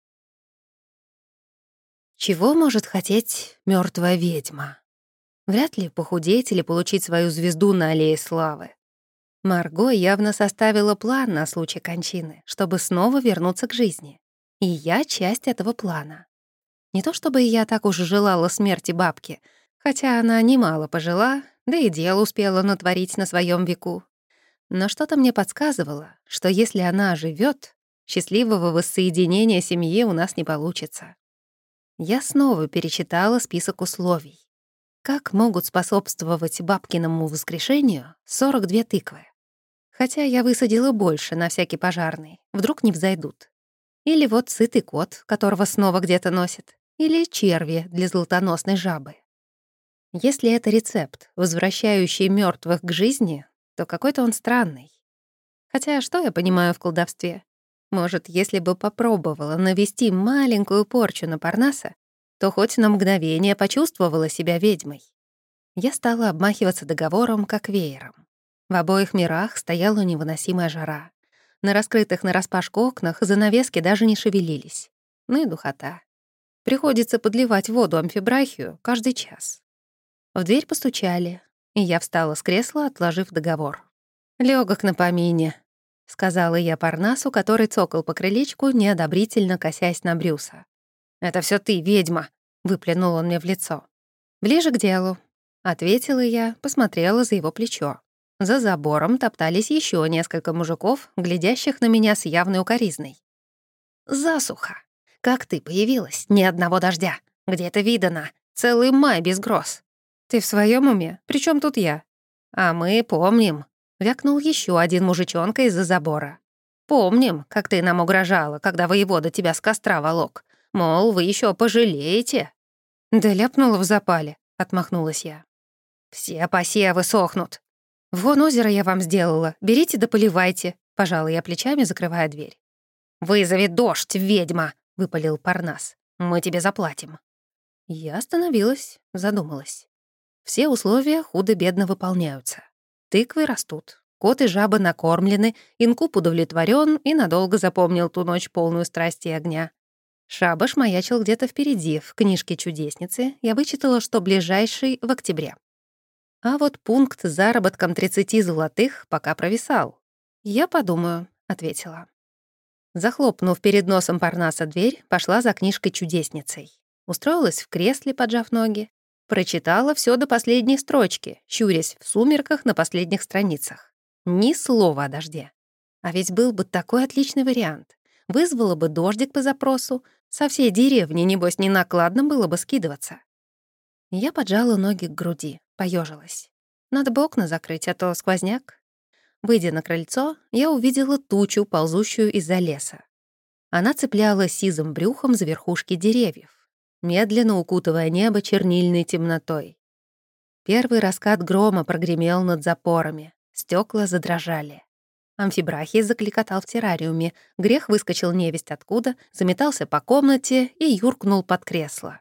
Чего может хотеть мертвая ведьма? Вряд ли похудеть или получить свою звезду на аллее славы. Марго явно составила план на случай кончины, чтобы снова вернуться к жизни. И я часть этого плана. Не то чтобы я так уж желала смерти бабки, хотя она немало пожила, да и дел успела натворить на своем веку. Но что-то мне подсказывало, что если она живет, счастливого воссоединения семьи у нас не получится. Я снова перечитала список условий. Как могут способствовать бабкиному воскрешению 42 тыквы? Хотя я высадила больше на всякий пожарный, вдруг не взойдут. Или вот сытый кот, которого снова где-то носит. Или черви для золотоносной жабы. Если это рецепт, возвращающий мертвых к жизни, то какой-то он странный. Хотя что я понимаю в колдовстве? Может, если бы попробовала навести маленькую порчу на Парнаса, то хоть на мгновение почувствовала себя ведьмой. Я стала обмахиваться договором, как веером. В обоих мирах стояла невыносимая жара. На раскрытых нараспашку окнах занавески даже не шевелились. Ну и духота. Приходится подливать воду амфибрахию каждый час. В дверь постучали, и я встала с кресла, отложив договор. Лёгок на помине», — сказала я Парнасу, который цокал по крылечку, неодобрительно косясь на Брюса. «Это все ты, ведьма!» — выплюнул он мне в лицо. «Ближе к делу», — ответила я, посмотрела за его плечо. За забором топтались еще несколько мужиков, глядящих на меня с явной укоризной. «Засуха! Как ты появилась? Ни одного дождя! Где это видано? Целый май без гроз!» «Ты в своем уме? Причем тут я?» «А мы помним», — вякнул еще один мужичонка из-за забора. «Помним, как ты нам угрожала, когда воевода тебя с костра волок. Мол, вы еще пожалеете». «Да ляпнула в запале», — отмахнулась я. «Все посевы сохнут». «Вон озеро я вам сделала, берите да поливайте», — пожала я плечами, закрывая дверь. «Вызови дождь, ведьма!» — выпалил Парнас. «Мы тебе заплатим». Я остановилась, задумалась. Все условия худо-бедно выполняются. Тыквы растут, кот и жаба накормлены, инкуб удовлетворен и надолго запомнил ту ночь полную страсти и огня. Шабаш маячил где-то впереди. В книжке «Чудесницы» я вычитала, что ближайший в октябре. А вот пункт с заработком 30 золотых пока провисал. «Я подумаю», — ответила. Захлопнув перед носом Парнаса дверь, пошла за книжкой «Чудесницей». Устроилась в кресле, поджав ноги. Прочитала все до последней строчки, щурясь в сумерках на последних страницах. Ни слова о дожде. А ведь был бы такой отличный вариант. Вызвала бы дождик по запросу, со всей деревни, небось, не накладно было бы скидываться. Я поджала ноги к груди, поежилась. Надо бы окна закрыть, а то сквозняк. Выйдя на крыльцо, я увидела тучу, ползущую из-за леса. Она цепляла сизым брюхом за верхушки деревьев, медленно укутывая небо чернильной темнотой. Первый раскат грома прогремел над запорами, стекла задрожали. Амфибрахий закликотал в террариуме, грех выскочил невесть откуда, заметался по комнате и юркнул под кресло.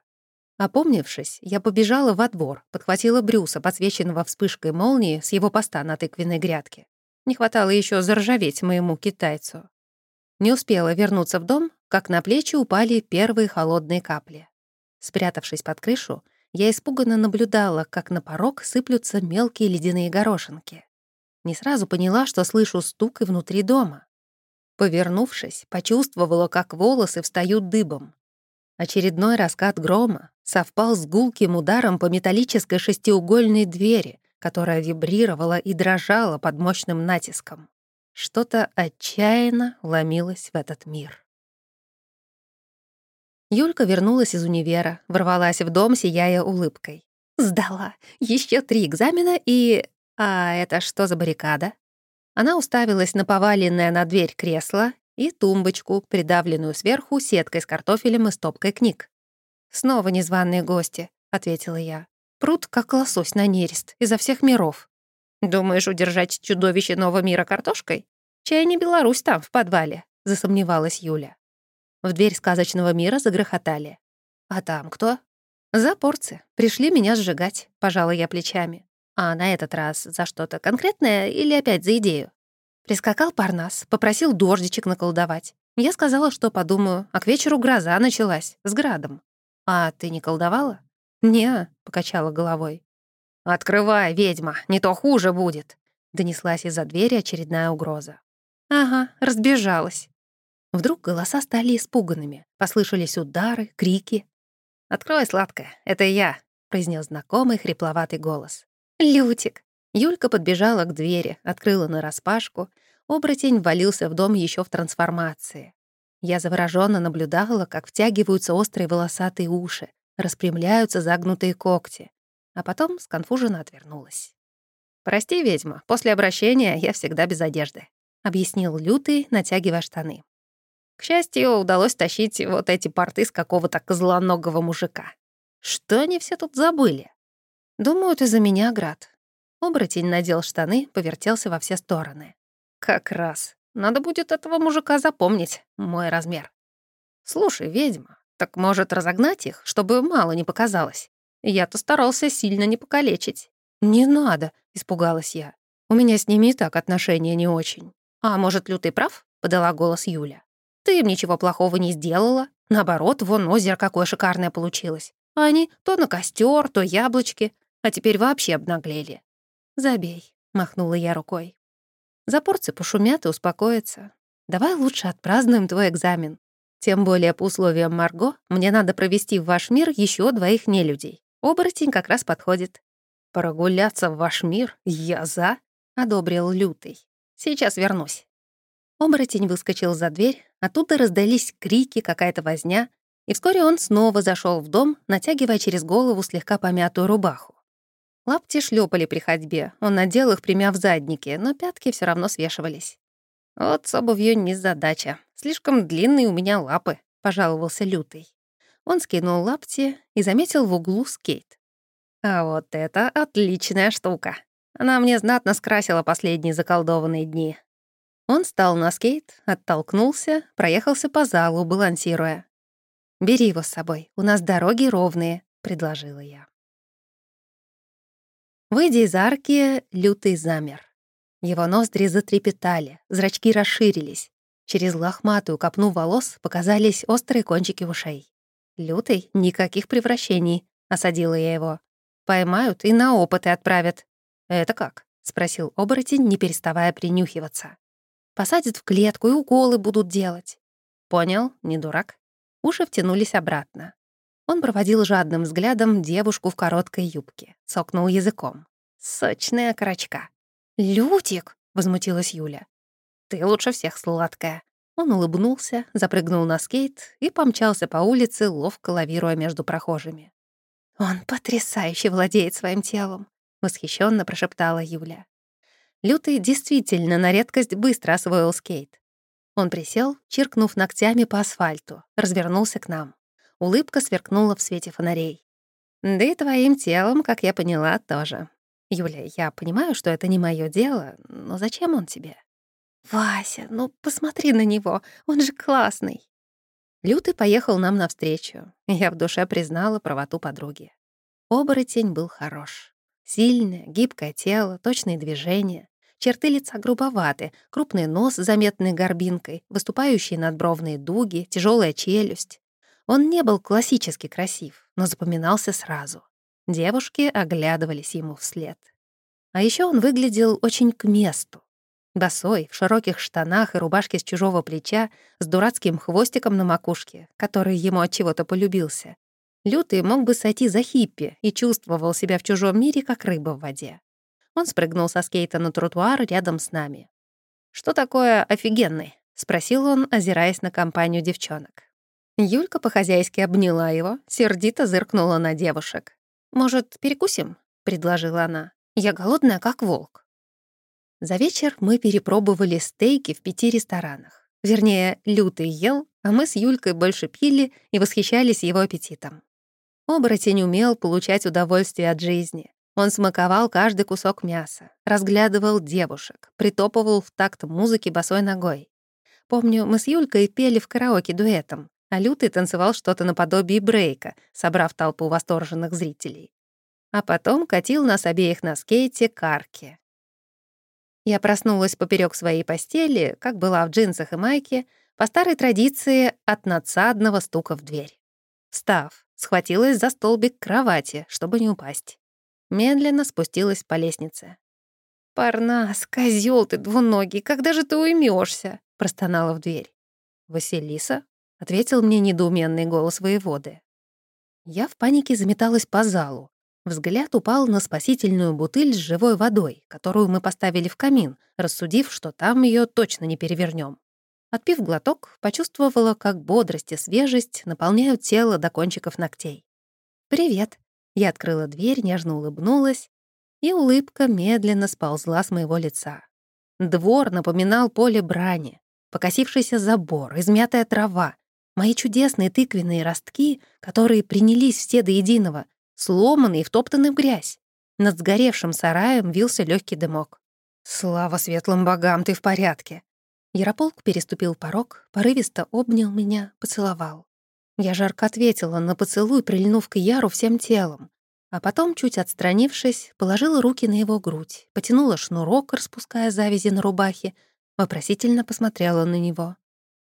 Опомнившись, я побежала во двор, подхватила Брюса, подсвеченного вспышкой молнии с его поста на тыквенной грядке. Не хватало еще заржаветь моему китайцу. Не успела вернуться в дом, как на плечи упали первые холодные капли. Спрятавшись под крышу, я испуганно наблюдала, как на порог сыплются мелкие ледяные горошинки. Не сразу поняла, что слышу стук и внутри дома. Повернувшись, почувствовала, как волосы встают дыбом. Очередной раскат грома совпал с гулким ударом по металлической шестиугольной двери, которая вибрировала и дрожала под мощным натиском. Что-то отчаянно ломилось в этот мир. Юлька вернулась из универа, ворвалась в дом, сияя улыбкой. «Сдала. Еще три экзамена и... А это что за баррикада?» Она уставилась на поваленное на дверь кресло и тумбочку, придавленную сверху сеткой с картофелем и стопкой книг. «Снова незваные гости», — ответила я. Пруд, как лосось на нерест, изо всех миров. Думаешь, удержать чудовище нового мира картошкой? Чай не Беларусь там, в подвале, засомневалась Юля. В дверь сказочного мира загрохотали. А там кто? Запорцы. Пришли меня сжигать, пожала я плечами. А на этот раз за что-то конкретное или опять за идею? Прискакал Парнас, попросил дождичек наколдовать. Я сказала, что подумаю, а к вечеру гроза началась, с градом. А ты не колдовала? «Не», — покачала головой. «Открывай, ведьма, не то хуже будет», — донеслась из-за двери очередная угроза. «Ага, разбежалась». Вдруг голоса стали испуганными, послышались удары, крики. «Открой, сладкая, это я», — произнес знакомый хрипловатый голос. «Лютик». Юлька подбежала к двери, открыла нараспашку. Оборотень валился в дом еще в трансформации. Я завороженно наблюдала, как втягиваются острые волосатые уши, распрямляются загнутые когти, а потом сконфуженно отвернулась. «Прости, ведьма, после обращения я всегда без одежды», — объяснил Лютый, натягивая штаны. К счастью, удалось тащить вот эти порты с какого-то козлоногого мужика. Что они все тут забыли? Думают, из-за меня град. Оборотень надел штаны, повертелся во все стороны. Как раз. Надо будет этого мужика запомнить, мой размер. Слушай, ведьма, так может разогнать их, чтобы мало не показалось? Я-то старался сильно не покалечить. «Не надо», — испугалась я. «У меня с ними и так отношения не очень». «А может, Лютый прав?» — подала голос Юля. «Ты им ничего плохого не сделала. Наоборот, вон озеро какое шикарное получилось. Они то на костер, то яблочки, а теперь вообще обнаглели». «Забей», — махнула я рукой. «Запорцы пошумят и успокоятся. Давай лучше отпразднуем твой экзамен. Тем более по условиям Марго мне надо провести в ваш мир еще двоих нелюдей. Оборотень как раз подходит. «Прогуляться в ваш мир? Я за!» — одобрил Лютый. «Сейчас вернусь». Оборотень выскочил за дверь, оттуда раздались крики, какая-то возня, и вскоре он снова зашел в дом, натягивая через голову слегка помятую рубаху. Лапти шлепали при ходьбе, он надел их, примяв задники, но пятки все равно свешивались. «Вот с обувью незадача. Слишком длинные у меня лапы», — пожаловался Лютый. Он скинул лапти и заметил в углу скейт. «А вот это отличная штука. Она мне знатно скрасила последние заколдованные дни». Он встал на скейт, оттолкнулся, проехался по залу, балансируя. «Бери его с собой, у нас дороги ровные», — предложила я. Выйдя из арки, Лютый замер. Его ноздри затрепетали, зрачки расширились. Через лохматую копну волос показались острые кончики ушей. «Лютый, никаких превращений», — осадила я его. «Поймают и на опыты отправят». «Это как?» — спросил оборотень, не переставая принюхиваться. «Посадят в клетку и уколы будут делать». «Понял, не дурак». Уши втянулись обратно. Он проводил жадным взглядом девушку в короткой юбке, сокнул языком. Сочная карачка. «Лютик!» — возмутилась Юля. «Ты лучше всех сладкая». Он улыбнулся, запрыгнул на скейт и помчался по улице, ловко лавируя между прохожими. «Он потрясающе владеет своим телом», — восхищенно прошептала Юля. Лютый действительно на редкость быстро освоил скейт. Он присел, чиркнув ногтями по асфальту, развернулся к нам. Улыбка сверкнула в свете фонарей. «Да и твоим телом, как я поняла, тоже. Юля, я понимаю, что это не мое дело, но зачем он тебе?» «Вася, ну посмотри на него, он же классный!» Лютый поехал нам навстречу, я в душе признала правоту подруги. Оборотень был хорош. Сильное, гибкое тело, точные движения, черты лица грубоваты, крупный нос с заметной горбинкой, выступающие надбровные дуги, тяжелая челюсть. Он не был классически красив, но запоминался сразу. Девушки оглядывались ему вслед. А еще он выглядел очень к месту. Босой, в широких штанах и рубашке с чужого плеча, с дурацким хвостиком на макушке, который ему от чего-то полюбился. Лютый мог бы сойти за хиппи и чувствовал себя в чужом мире, как рыба в воде. Он спрыгнул со скейта на тротуар рядом с нами. «Что такое офигенный?» — спросил он, озираясь на компанию девчонок. Юлька по-хозяйски обняла его, сердито зыркнула на девушек. «Может, перекусим?» — предложила она. «Я голодная, как волк». За вечер мы перепробовали стейки в пяти ресторанах. Вернее, Лютый ел, а мы с Юлькой больше пили и восхищались его аппетитом. Оборотень умел получать удовольствие от жизни. Он смаковал каждый кусок мяса, разглядывал девушек, притопывал в такт музыки босой ногой. Помню, мы с Юлькой пели в караоке дуэтом а Лютый танцевал что-то наподобие брейка, собрав толпу восторженных зрителей. А потом катил нас обеих на скейте к арке. Я проснулась поперек своей постели, как была в джинсах и майке, по старой традиции от надсадного стука в дверь. Встав, схватилась за столбик кровати, чтобы не упасть. Медленно спустилась по лестнице. «Парнас, козёл ты двуногий, когда же ты уймешься? простонала в дверь. «Василиса?» Ответил мне недоуменный голос воеводы. Я в панике заметалась по залу. Взгляд упал на спасительную бутыль с живой водой, которую мы поставили в камин, рассудив, что там ее точно не перевернем. Отпив глоток, почувствовала, как бодрость и свежесть наполняют тело до кончиков ногтей. «Привет!» Я открыла дверь, нежно улыбнулась, и улыбка медленно сползла с моего лица. Двор напоминал поле брани, покосившийся забор, измятая трава, Мои чудесные тыквенные ростки, которые принялись все до единого, сломаны и втоптаны в грязь. Над сгоревшим сараем вился легкий дымок. «Слава светлым богам, ты в порядке!» Ярополк переступил порог, порывисто обнял меня, поцеловал. Я жарко ответила на поцелуй, прильнув к Яру всем телом. А потом, чуть отстранившись, положила руки на его грудь, потянула шнурок, распуская завязи на рубахе, вопросительно посмотрела на него.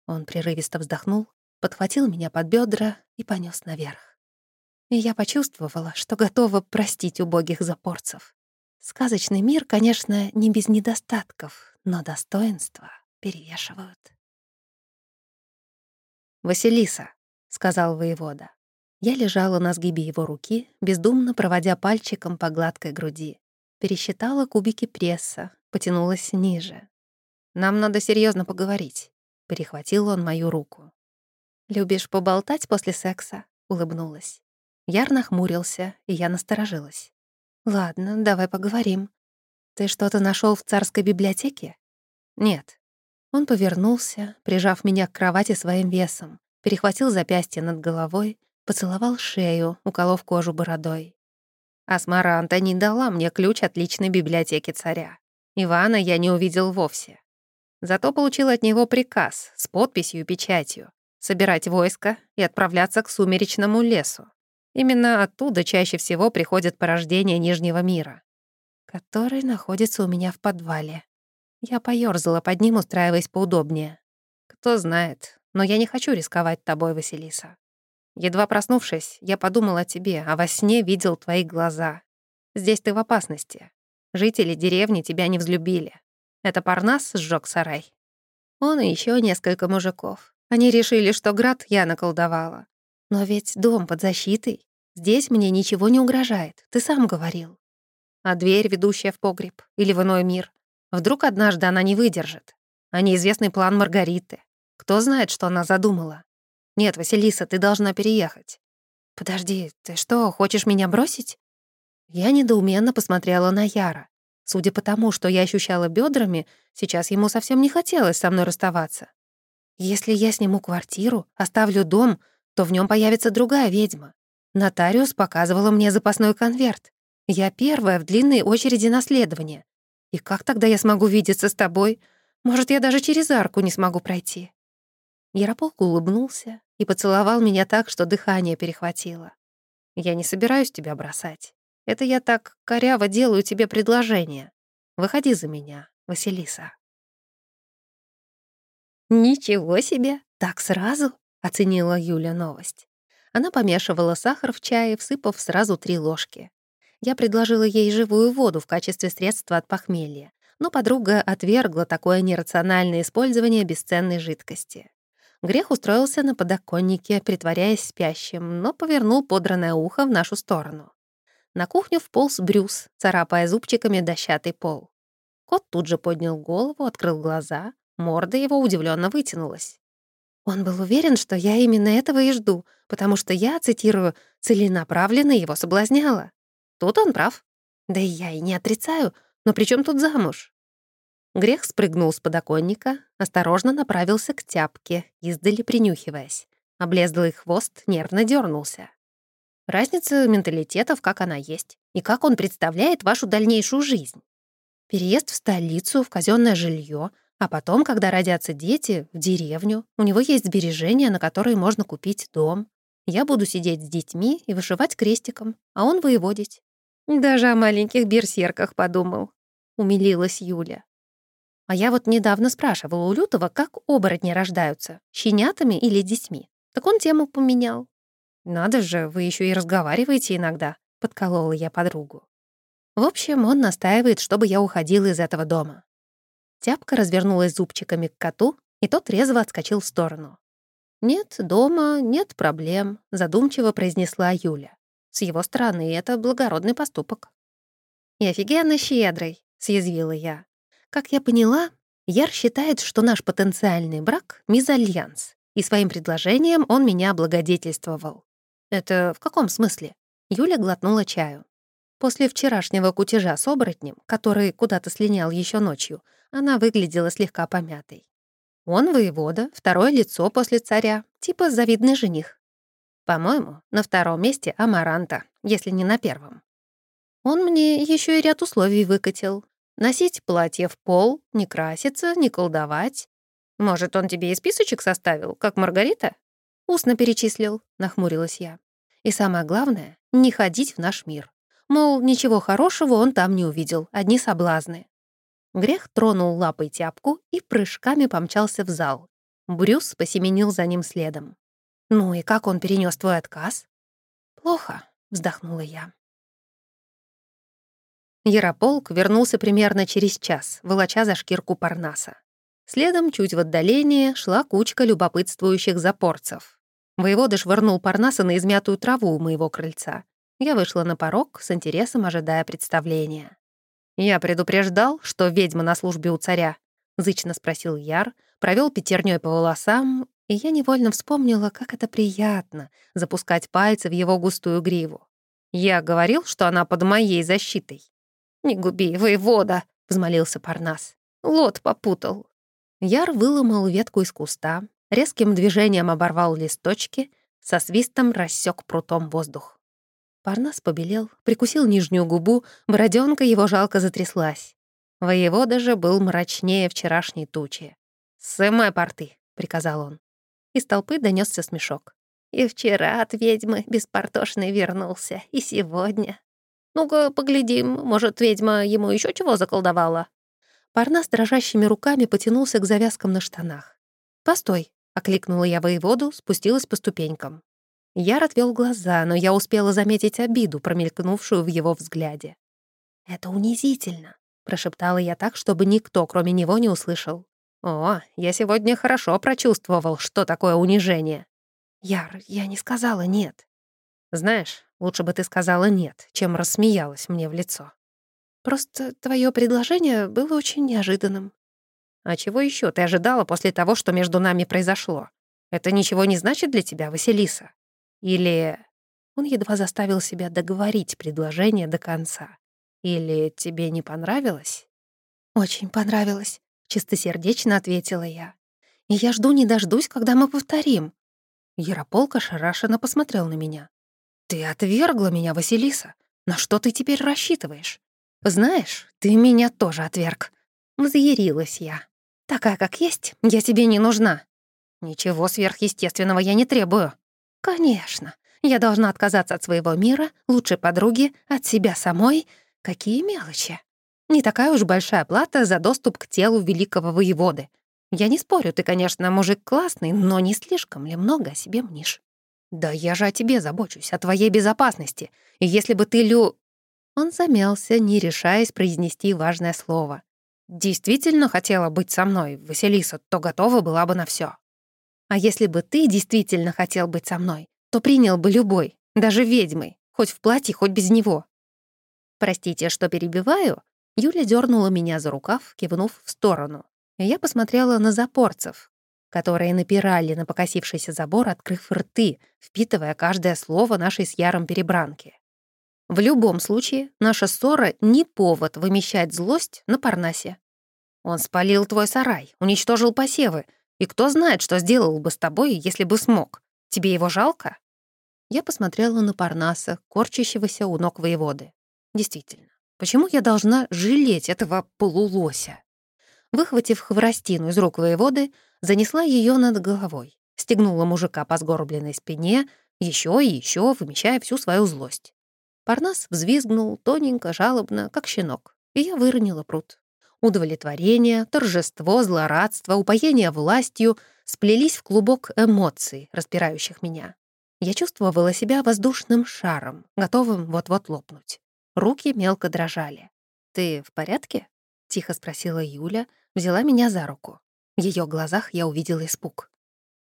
Он прерывисто вздохнул, подхватил меня под бедра и понес наверх. И я почувствовала, что готова простить убогих запорцев. Сказочный мир, конечно, не без недостатков, но достоинства перевешивают. «Василиса», — сказал воевода, Я лежала на сгибе его руки, бездумно проводя пальчиком по гладкой груди. Пересчитала кубики пресса, потянулась ниже. «Нам надо серьезно поговорить», — перехватил он мою руку. «Любишь поболтать после секса?» — улыбнулась. Яр нахмурился, и я насторожилась. «Ладно, давай поговорим. Ты что-то нашел в царской библиотеке?» «Нет». Он повернулся, прижав меня к кровати своим весом, перехватил запястье над головой, поцеловал шею, уколов кожу бородой. Асмаранта не дала мне ключ от личной библиотеки царя. Ивана я не увидел вовсе. Зато получил от него приказ с подписью и печатью собирать войско и отправляться к сумеречному лесу. Именно оттуда чаще всего приходят порождения Нижнего мира. Который находится у меня в подвале. Я поёрзала под ним, устраиваясь поудобнее. Кто знает, но я не хочу рисковать тобой, Василиса. Едва проснувшись, я подумал о тебе, а во сне видел твои глаза. Здесь ты в опасности. Жители деревни тебя не взлюбили. Это Парнас сжёг сарай. Он и ещё несколько мужиков. Они решили, что град я наколдовала. Но ведь дом под защитой. Здесь мне ничего не угрожает, ты сам говорил. А дверь, ведущая в погреб или в иной мир? Вдруг однажды она не выдержит? А неизвестный план Маргариты? Кто знает, что она задумала? Нет, Василиса, ты должна переехать. Подожди, ты что, хочешь меня бросить? Я недоуменно посмотрела на Яра. Судя по тому, что я ощущала бедрами, сейчас ему совсем не хотелось со мной расставаться. Если я сниму квартиру, оставлю дом, то в нем появится другая ведьма. Нотариус показывала мне запасной конверт. Я первая в длинной очереди наследования. И как тогда я смогу видеться с тобой? Может, я даже через арку не смогу пройти?» Ярополк улыбнулся и поцеловал меня так, что дыхание перехватило. «Я не собираюсь тебя бросать. Это я так коряво делаю тебе предложение. Выходи за меня, Василиса». «Ничего себе! Так сразу?» — оценила Юля новость. Она помешивала сахар в чае, всыпав сразу три ложки. Я предложила ей живую воду в качестве средства от похмелья, но подруга отвергла такое нерациональное использование бесценной жидкости. Грех устроился на подоконнике, притворяясь спящим, но повернул подранное ухо в нашу сторону. На кухню вполз Брюс, царапая зубчиками дощатый пол. Кот тут же поднял голову, открыл глаза, морда его удивленно вытянулась. Он был уверен, что я именно этого и жду, потому что я, цитирую, «целенаправленно его соблазняла». Тут он прав. Да и я и не отрицаю, но при чем тут замуж? Грех спрыгнул с подоконника, осторожно направился к тяпке, издали принюхиваясь. Облезлый хвост нервно дернулся. Разница менталитетов, как она есть, и как он представляет вашу дальнейшую жизнь. Переезд в столицу, в казенное жилье — а потом, когда родятся дети, в деревню, у него есть сбережения, на которые можно купить дом. Я буду сидеть с детьми и вышивать крестиком, а он воеводить. Даже о маленьких берсерках подумал. Умилилась Юля. А я вот недавно спрашивала у Лютого, как оборотни рождаются, щенятами или детьми. Так он тему поменял. «Надо же, вы еще и разговариваете иногда», — подколола я подругу. В общем, он настаивает, чтобы я уходила из этого дома. Тяпка развернулась зубчиками к коту, и тот резво отскочил в сторону. «Нет дома, нет проблем», — задумчиво произнесла Юля. «С его стороны это благородный поступок». «И офигенно щедрый», — съязвила я. «Как я поняла, Яр считает, что наш потенциальный брак — мизальянс, и своим предложением он меня облагодетельствовал». «Это в каком смысле?» Юля глотнула чаю. После вчерашнего кутежа с оборотнем, который куда-то слинял еще ночью, она выглядела слегка помятой. Он воевода, второе лицо после царя, типа завидный жених. По-моему, на втором месте Амаранта, если не на первом. Он мне еще и ряд условий выкатил. Носить платье в пол, не краситься, не колдовать. Может, он тебе и списочек составил, как Маргарита? Устно перечислил, нахмурилась я. И самое главное, не ходить в наш мир. Мол, ничего хорошего он там не увидел, одни соблазны. Грех тронул лапой тяпку и прыжками помчался в зал. Брюс посеменил за ним следом. «Ну и как он перенес твой отказ?» «Плохо», — вздохнула я. Ярополк вернулся примерно через час, волоча за шкирку Парнаса. Следом, чуть в отдалении, шла кучка любопытствующих запорцев. Воевода швырнул Парнаса на измятую траву у моего крыльца. Я вышла на порог, с интересом ожидая представления. «Я предупреждал, что ведьма на службе у царя?» — зычно спросил Яр, провел пятерней по волосам, и я невольно вспомнила, как это приятно — запускать пальцы в его густую гриву. Я говорил, что она под моей защитой. «Не губи, воевода!» — взмолился Парнас. «Лот попутал». Яр выломал ветку из куста, резким движением оборвал листочки, со свистом рассек прутом воздух. Парнас побелел, прикусил нижнюю губу, бороденка его жалко затряслась. Воевода же был мрачнее вчерашней тучи. «Сымай порты», — приказал он. Из толпы донесся смешок. «И вчера от ведьмы беспортошный вернулся, и сегодня. Ну-ка, поглядим, может, ведьма ему еще чего заколдовала?» Парна с дрожащими руками потянулся к завязкам на штанах. «Постой», — окликнула я воеводу, спустилась по ступенькам. Яр отвел глаза, но я успела заметить обиду, промелькнувшую в его взгляде. «Это унизительно», — прошептала я так, чтобы никто, кроме него, не услышал. «О, я сегодня хорошо прочувствовал, что такое унижение». «Яр, я не сказала «нет». «Знаешь, лучше бы ты сказала «нет», чем рассмеялась мне в лицо». Просто твое предложение было очень неожиданным. А чего еще ты ожидала после того, что между нами произошло? Это ничего не значит для тебя, Василиса? Или... Он едва заставил себя договорить предложение до конца. Или тебе не понравилось? Очень понравилось. Чистосердечно ответила я. «И я жду не дождусь, когда мы повторим». Ярополк ошарашенно посмотрел на меня. «Ты отвергла меня, Василиса. На что ты теперь рассчитываешь?» «Знаешь, ты меня тоже отверг». Взъярилась я. «Такая, как есть, я тебе не нужна». «Ничего сверхъестественного я не требую». «Конечно. Я должна отказаться от своего мира, лучшей подруги, от себя самой. Какие мелочи». Не такая уж большая плата за доступ к телу великого воеводы. Я не спорю, ты, конечно, мужик классный, но не слишком ли много о себе мнишь? Да я же о тебе забочусь, о твоей безопасности. И если бы ты, Лю... Он замялся, не решаясь произнести важное слово. «Действительно хотела быть со мной, Василиса, то готова была бы на все. А если бы ты действительно хотел быть со мной, то принял бы любой, даже ведьмой, хоть в платье, хоть без него. Простите, что перебиваю, Юля дернула меня за рукав, кивнув в сторону. Я посмотрела на запорцев, которые напирали на покосившийся забор, открыв рты, впитывая каждое слово нашей с Яром перебранки. В любом случае, наша ссора — не повод вымещать злость на Парнасе. Он спалил твой сарай, уничтожил посевы, и кто знает, что сделал бы с тобой, если бы смог. Тебе его жалко?» Я посмотрела на Парнаса, корчащегося у ног воеводы. Действительно, Почему я должна жалеть этого полулося? Выхватив хворостину из рук воеводы, занесла ее над головой, стегнула мужика по сгорбленной спине, еще и еще, вымещая всю свою злость. Парнас взвизгнул тоненько, жалобно, как щенок, и я выронила пруд. Удовлетворение, торжество, злорадство, упоение властью сплелись в клубок эмоций, распирающих меня. Я чувствовала себя воздушным шаром, готовым вот-вот лопнуть. Руки мелко дрожали. «Ты в порядке?» — тихо спросила Юля, взяла меня за руку. В ее глазах я увидела испуг.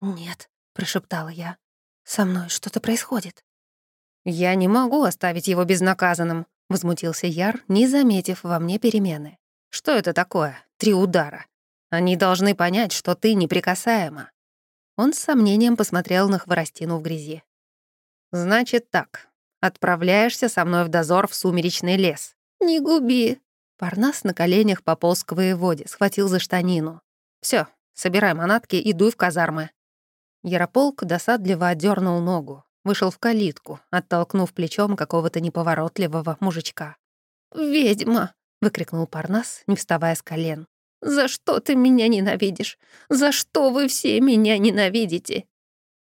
«Нет», — прошептала я. «Со мной что-то происходит». «Я не могу оставить его безнаказанным», — возмутился Яр, не заметив во мне перемены. «Что это такое? Три удара. Они должны понять, что ты неприкасаема». Он с сомнением посмотрел на хворостину в грязи. «Значит так, Отправляешься со мной в дозор в сумеречный лес. Не губи. Парнас на коленях пополз к воеводе, схватил за штанину. Все, собирай манатки и дуй в казармы. Ярополк досадливо отдернул ногу, вышел в калитку, оттолкнув плечом какого-то неповоротливого мужичка. «Ведьма!» — выкрикнул Парнас, не вставая с колен. «За что ты меня ненавидишь? За что вы все меня ненавидите?»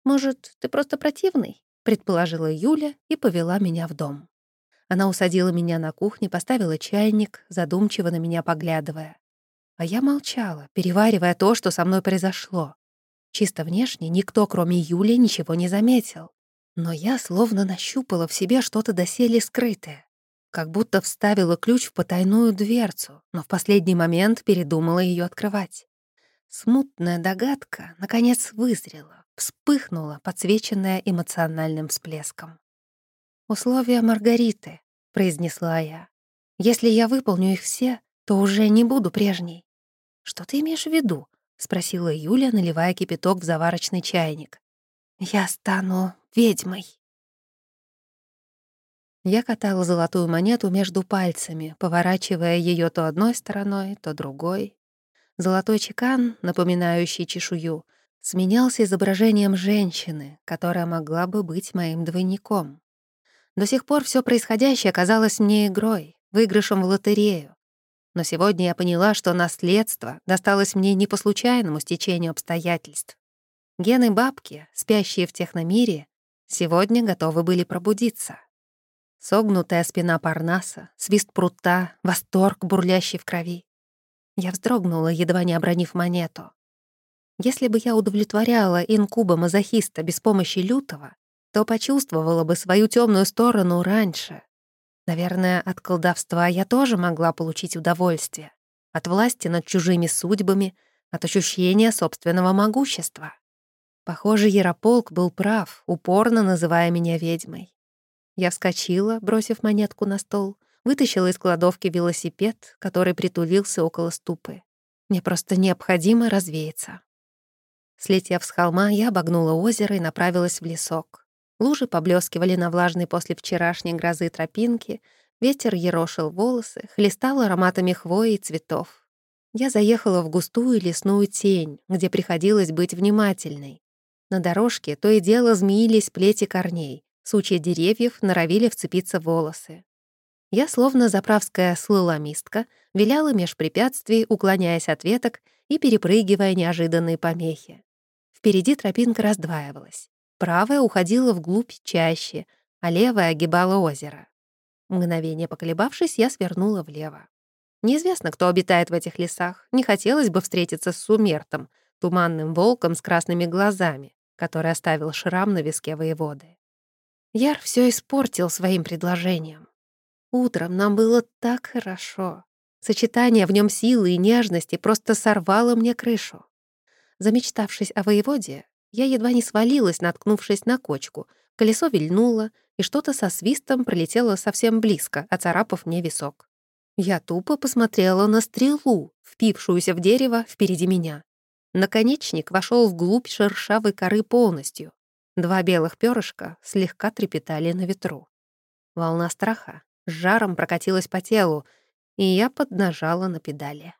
«Может, ты просто противный?» предположила Юля и повела меня в дом. Она усадила меня на кухне, поставила чайник, задумчиво на меня поглядывая. А я молчала, переваривая то, что со мной произошло. Чисто внешне никто, кроме Юли, ничего не заметил. Но я словно нащупала в себе что-то доселе скрытое. Как будто вставила ключ в потайную дверцу, но в последний момент передумала ее открывать. Смутная догадка, наконец, вызрела, вспыхнула, подсвеченная эмоциональным всплеском. «Условия Маргариты», — произнесла я. «Если я выполню их все, то уже не буду прежней». «Что ты имеешь в виду?» — спросила Юля, наливая кипяток в заварочный чайник. «Я стану ведьмой». Я катала золотую монету между пальцами, поворачивая ее то одной стороной, то другой. Золотой чекан, напоминающий чешую, сменялся изображением женщины, которая могла бы быть моим двойником. До сих пор все происходящее казалось мне игрой, выигрышем в лотерею. Но сегодня я поняла, что наследство досталось мне не по случайному стечению обстоятельств. Гены бабки, спящие в техномире, сегодня готовы были пробудиться. Согнутая спина Парнаса, свист прута, восторг, бурлящий в крови. Я вздрогнула, едва не обронив монету. Если бы я удовлетворяла инкуба мазохиста без помощи лютого, то почувствовала бы свою темную сторону раньше. Наверное, от колдовства я тоже могла получить удовольствие. От власти над чужими судьбами, от ощущения собственного могущества. Похоже, Ярополк был прав, упорно называя меня ведьмой. Я вскочила, бросив монетку на стол, вытащила из кладовки велосипед, который притулился около ступы. Мне просто необходимо развеяться. Слетев с холма, я обогнула озеро и направилась в лесок. Лужи поблескивали на влажной после вчерашней грозы тропинке, ветер ерошил волосы, хлестал ароматами хвои и цветов. Я заехала в густую лесную тень, где приходилось быть внимательной. На дорожке то и дело змеились плети корней, Сучья деревьев норовили вцепиться в волосы. Я, словно заправская слыломистка, виляла меж препятствий, уклоняясь от веток и перепрыгивая неожиданные помехи. Впереди тропинка раздваивалась. Правая уходила вглубь чаще, а левая огибала озеро. Мгновение поколебавшись, я свернула влево. Неизвестно, кто обитает в этих лесах. Не хотелось бы встретиться с Сумертом, туманным волком с красными глазами, который оставил шрам на виске воеводы. Яр все испортил своим предложением. Утром нам было так хорошо. Сочетание в нем силы и нежности просто сорвало мне крышу. Замечтавшись о воеводе, я едва не свалилась, наткнувшись на кочку. Колесо вильнуло, и что-то со свистом пролетело совсем близко, оцарапав мне висок. Я тупо посмотрела на стрелу, впившуюся в дерево впереди меня. Наконечник вошел вглубь шершавой коры полностью. Два белых перышка слегка трепетали на ветру. Волна страха с жаром прокатилась по телу, и я поднажала на педали.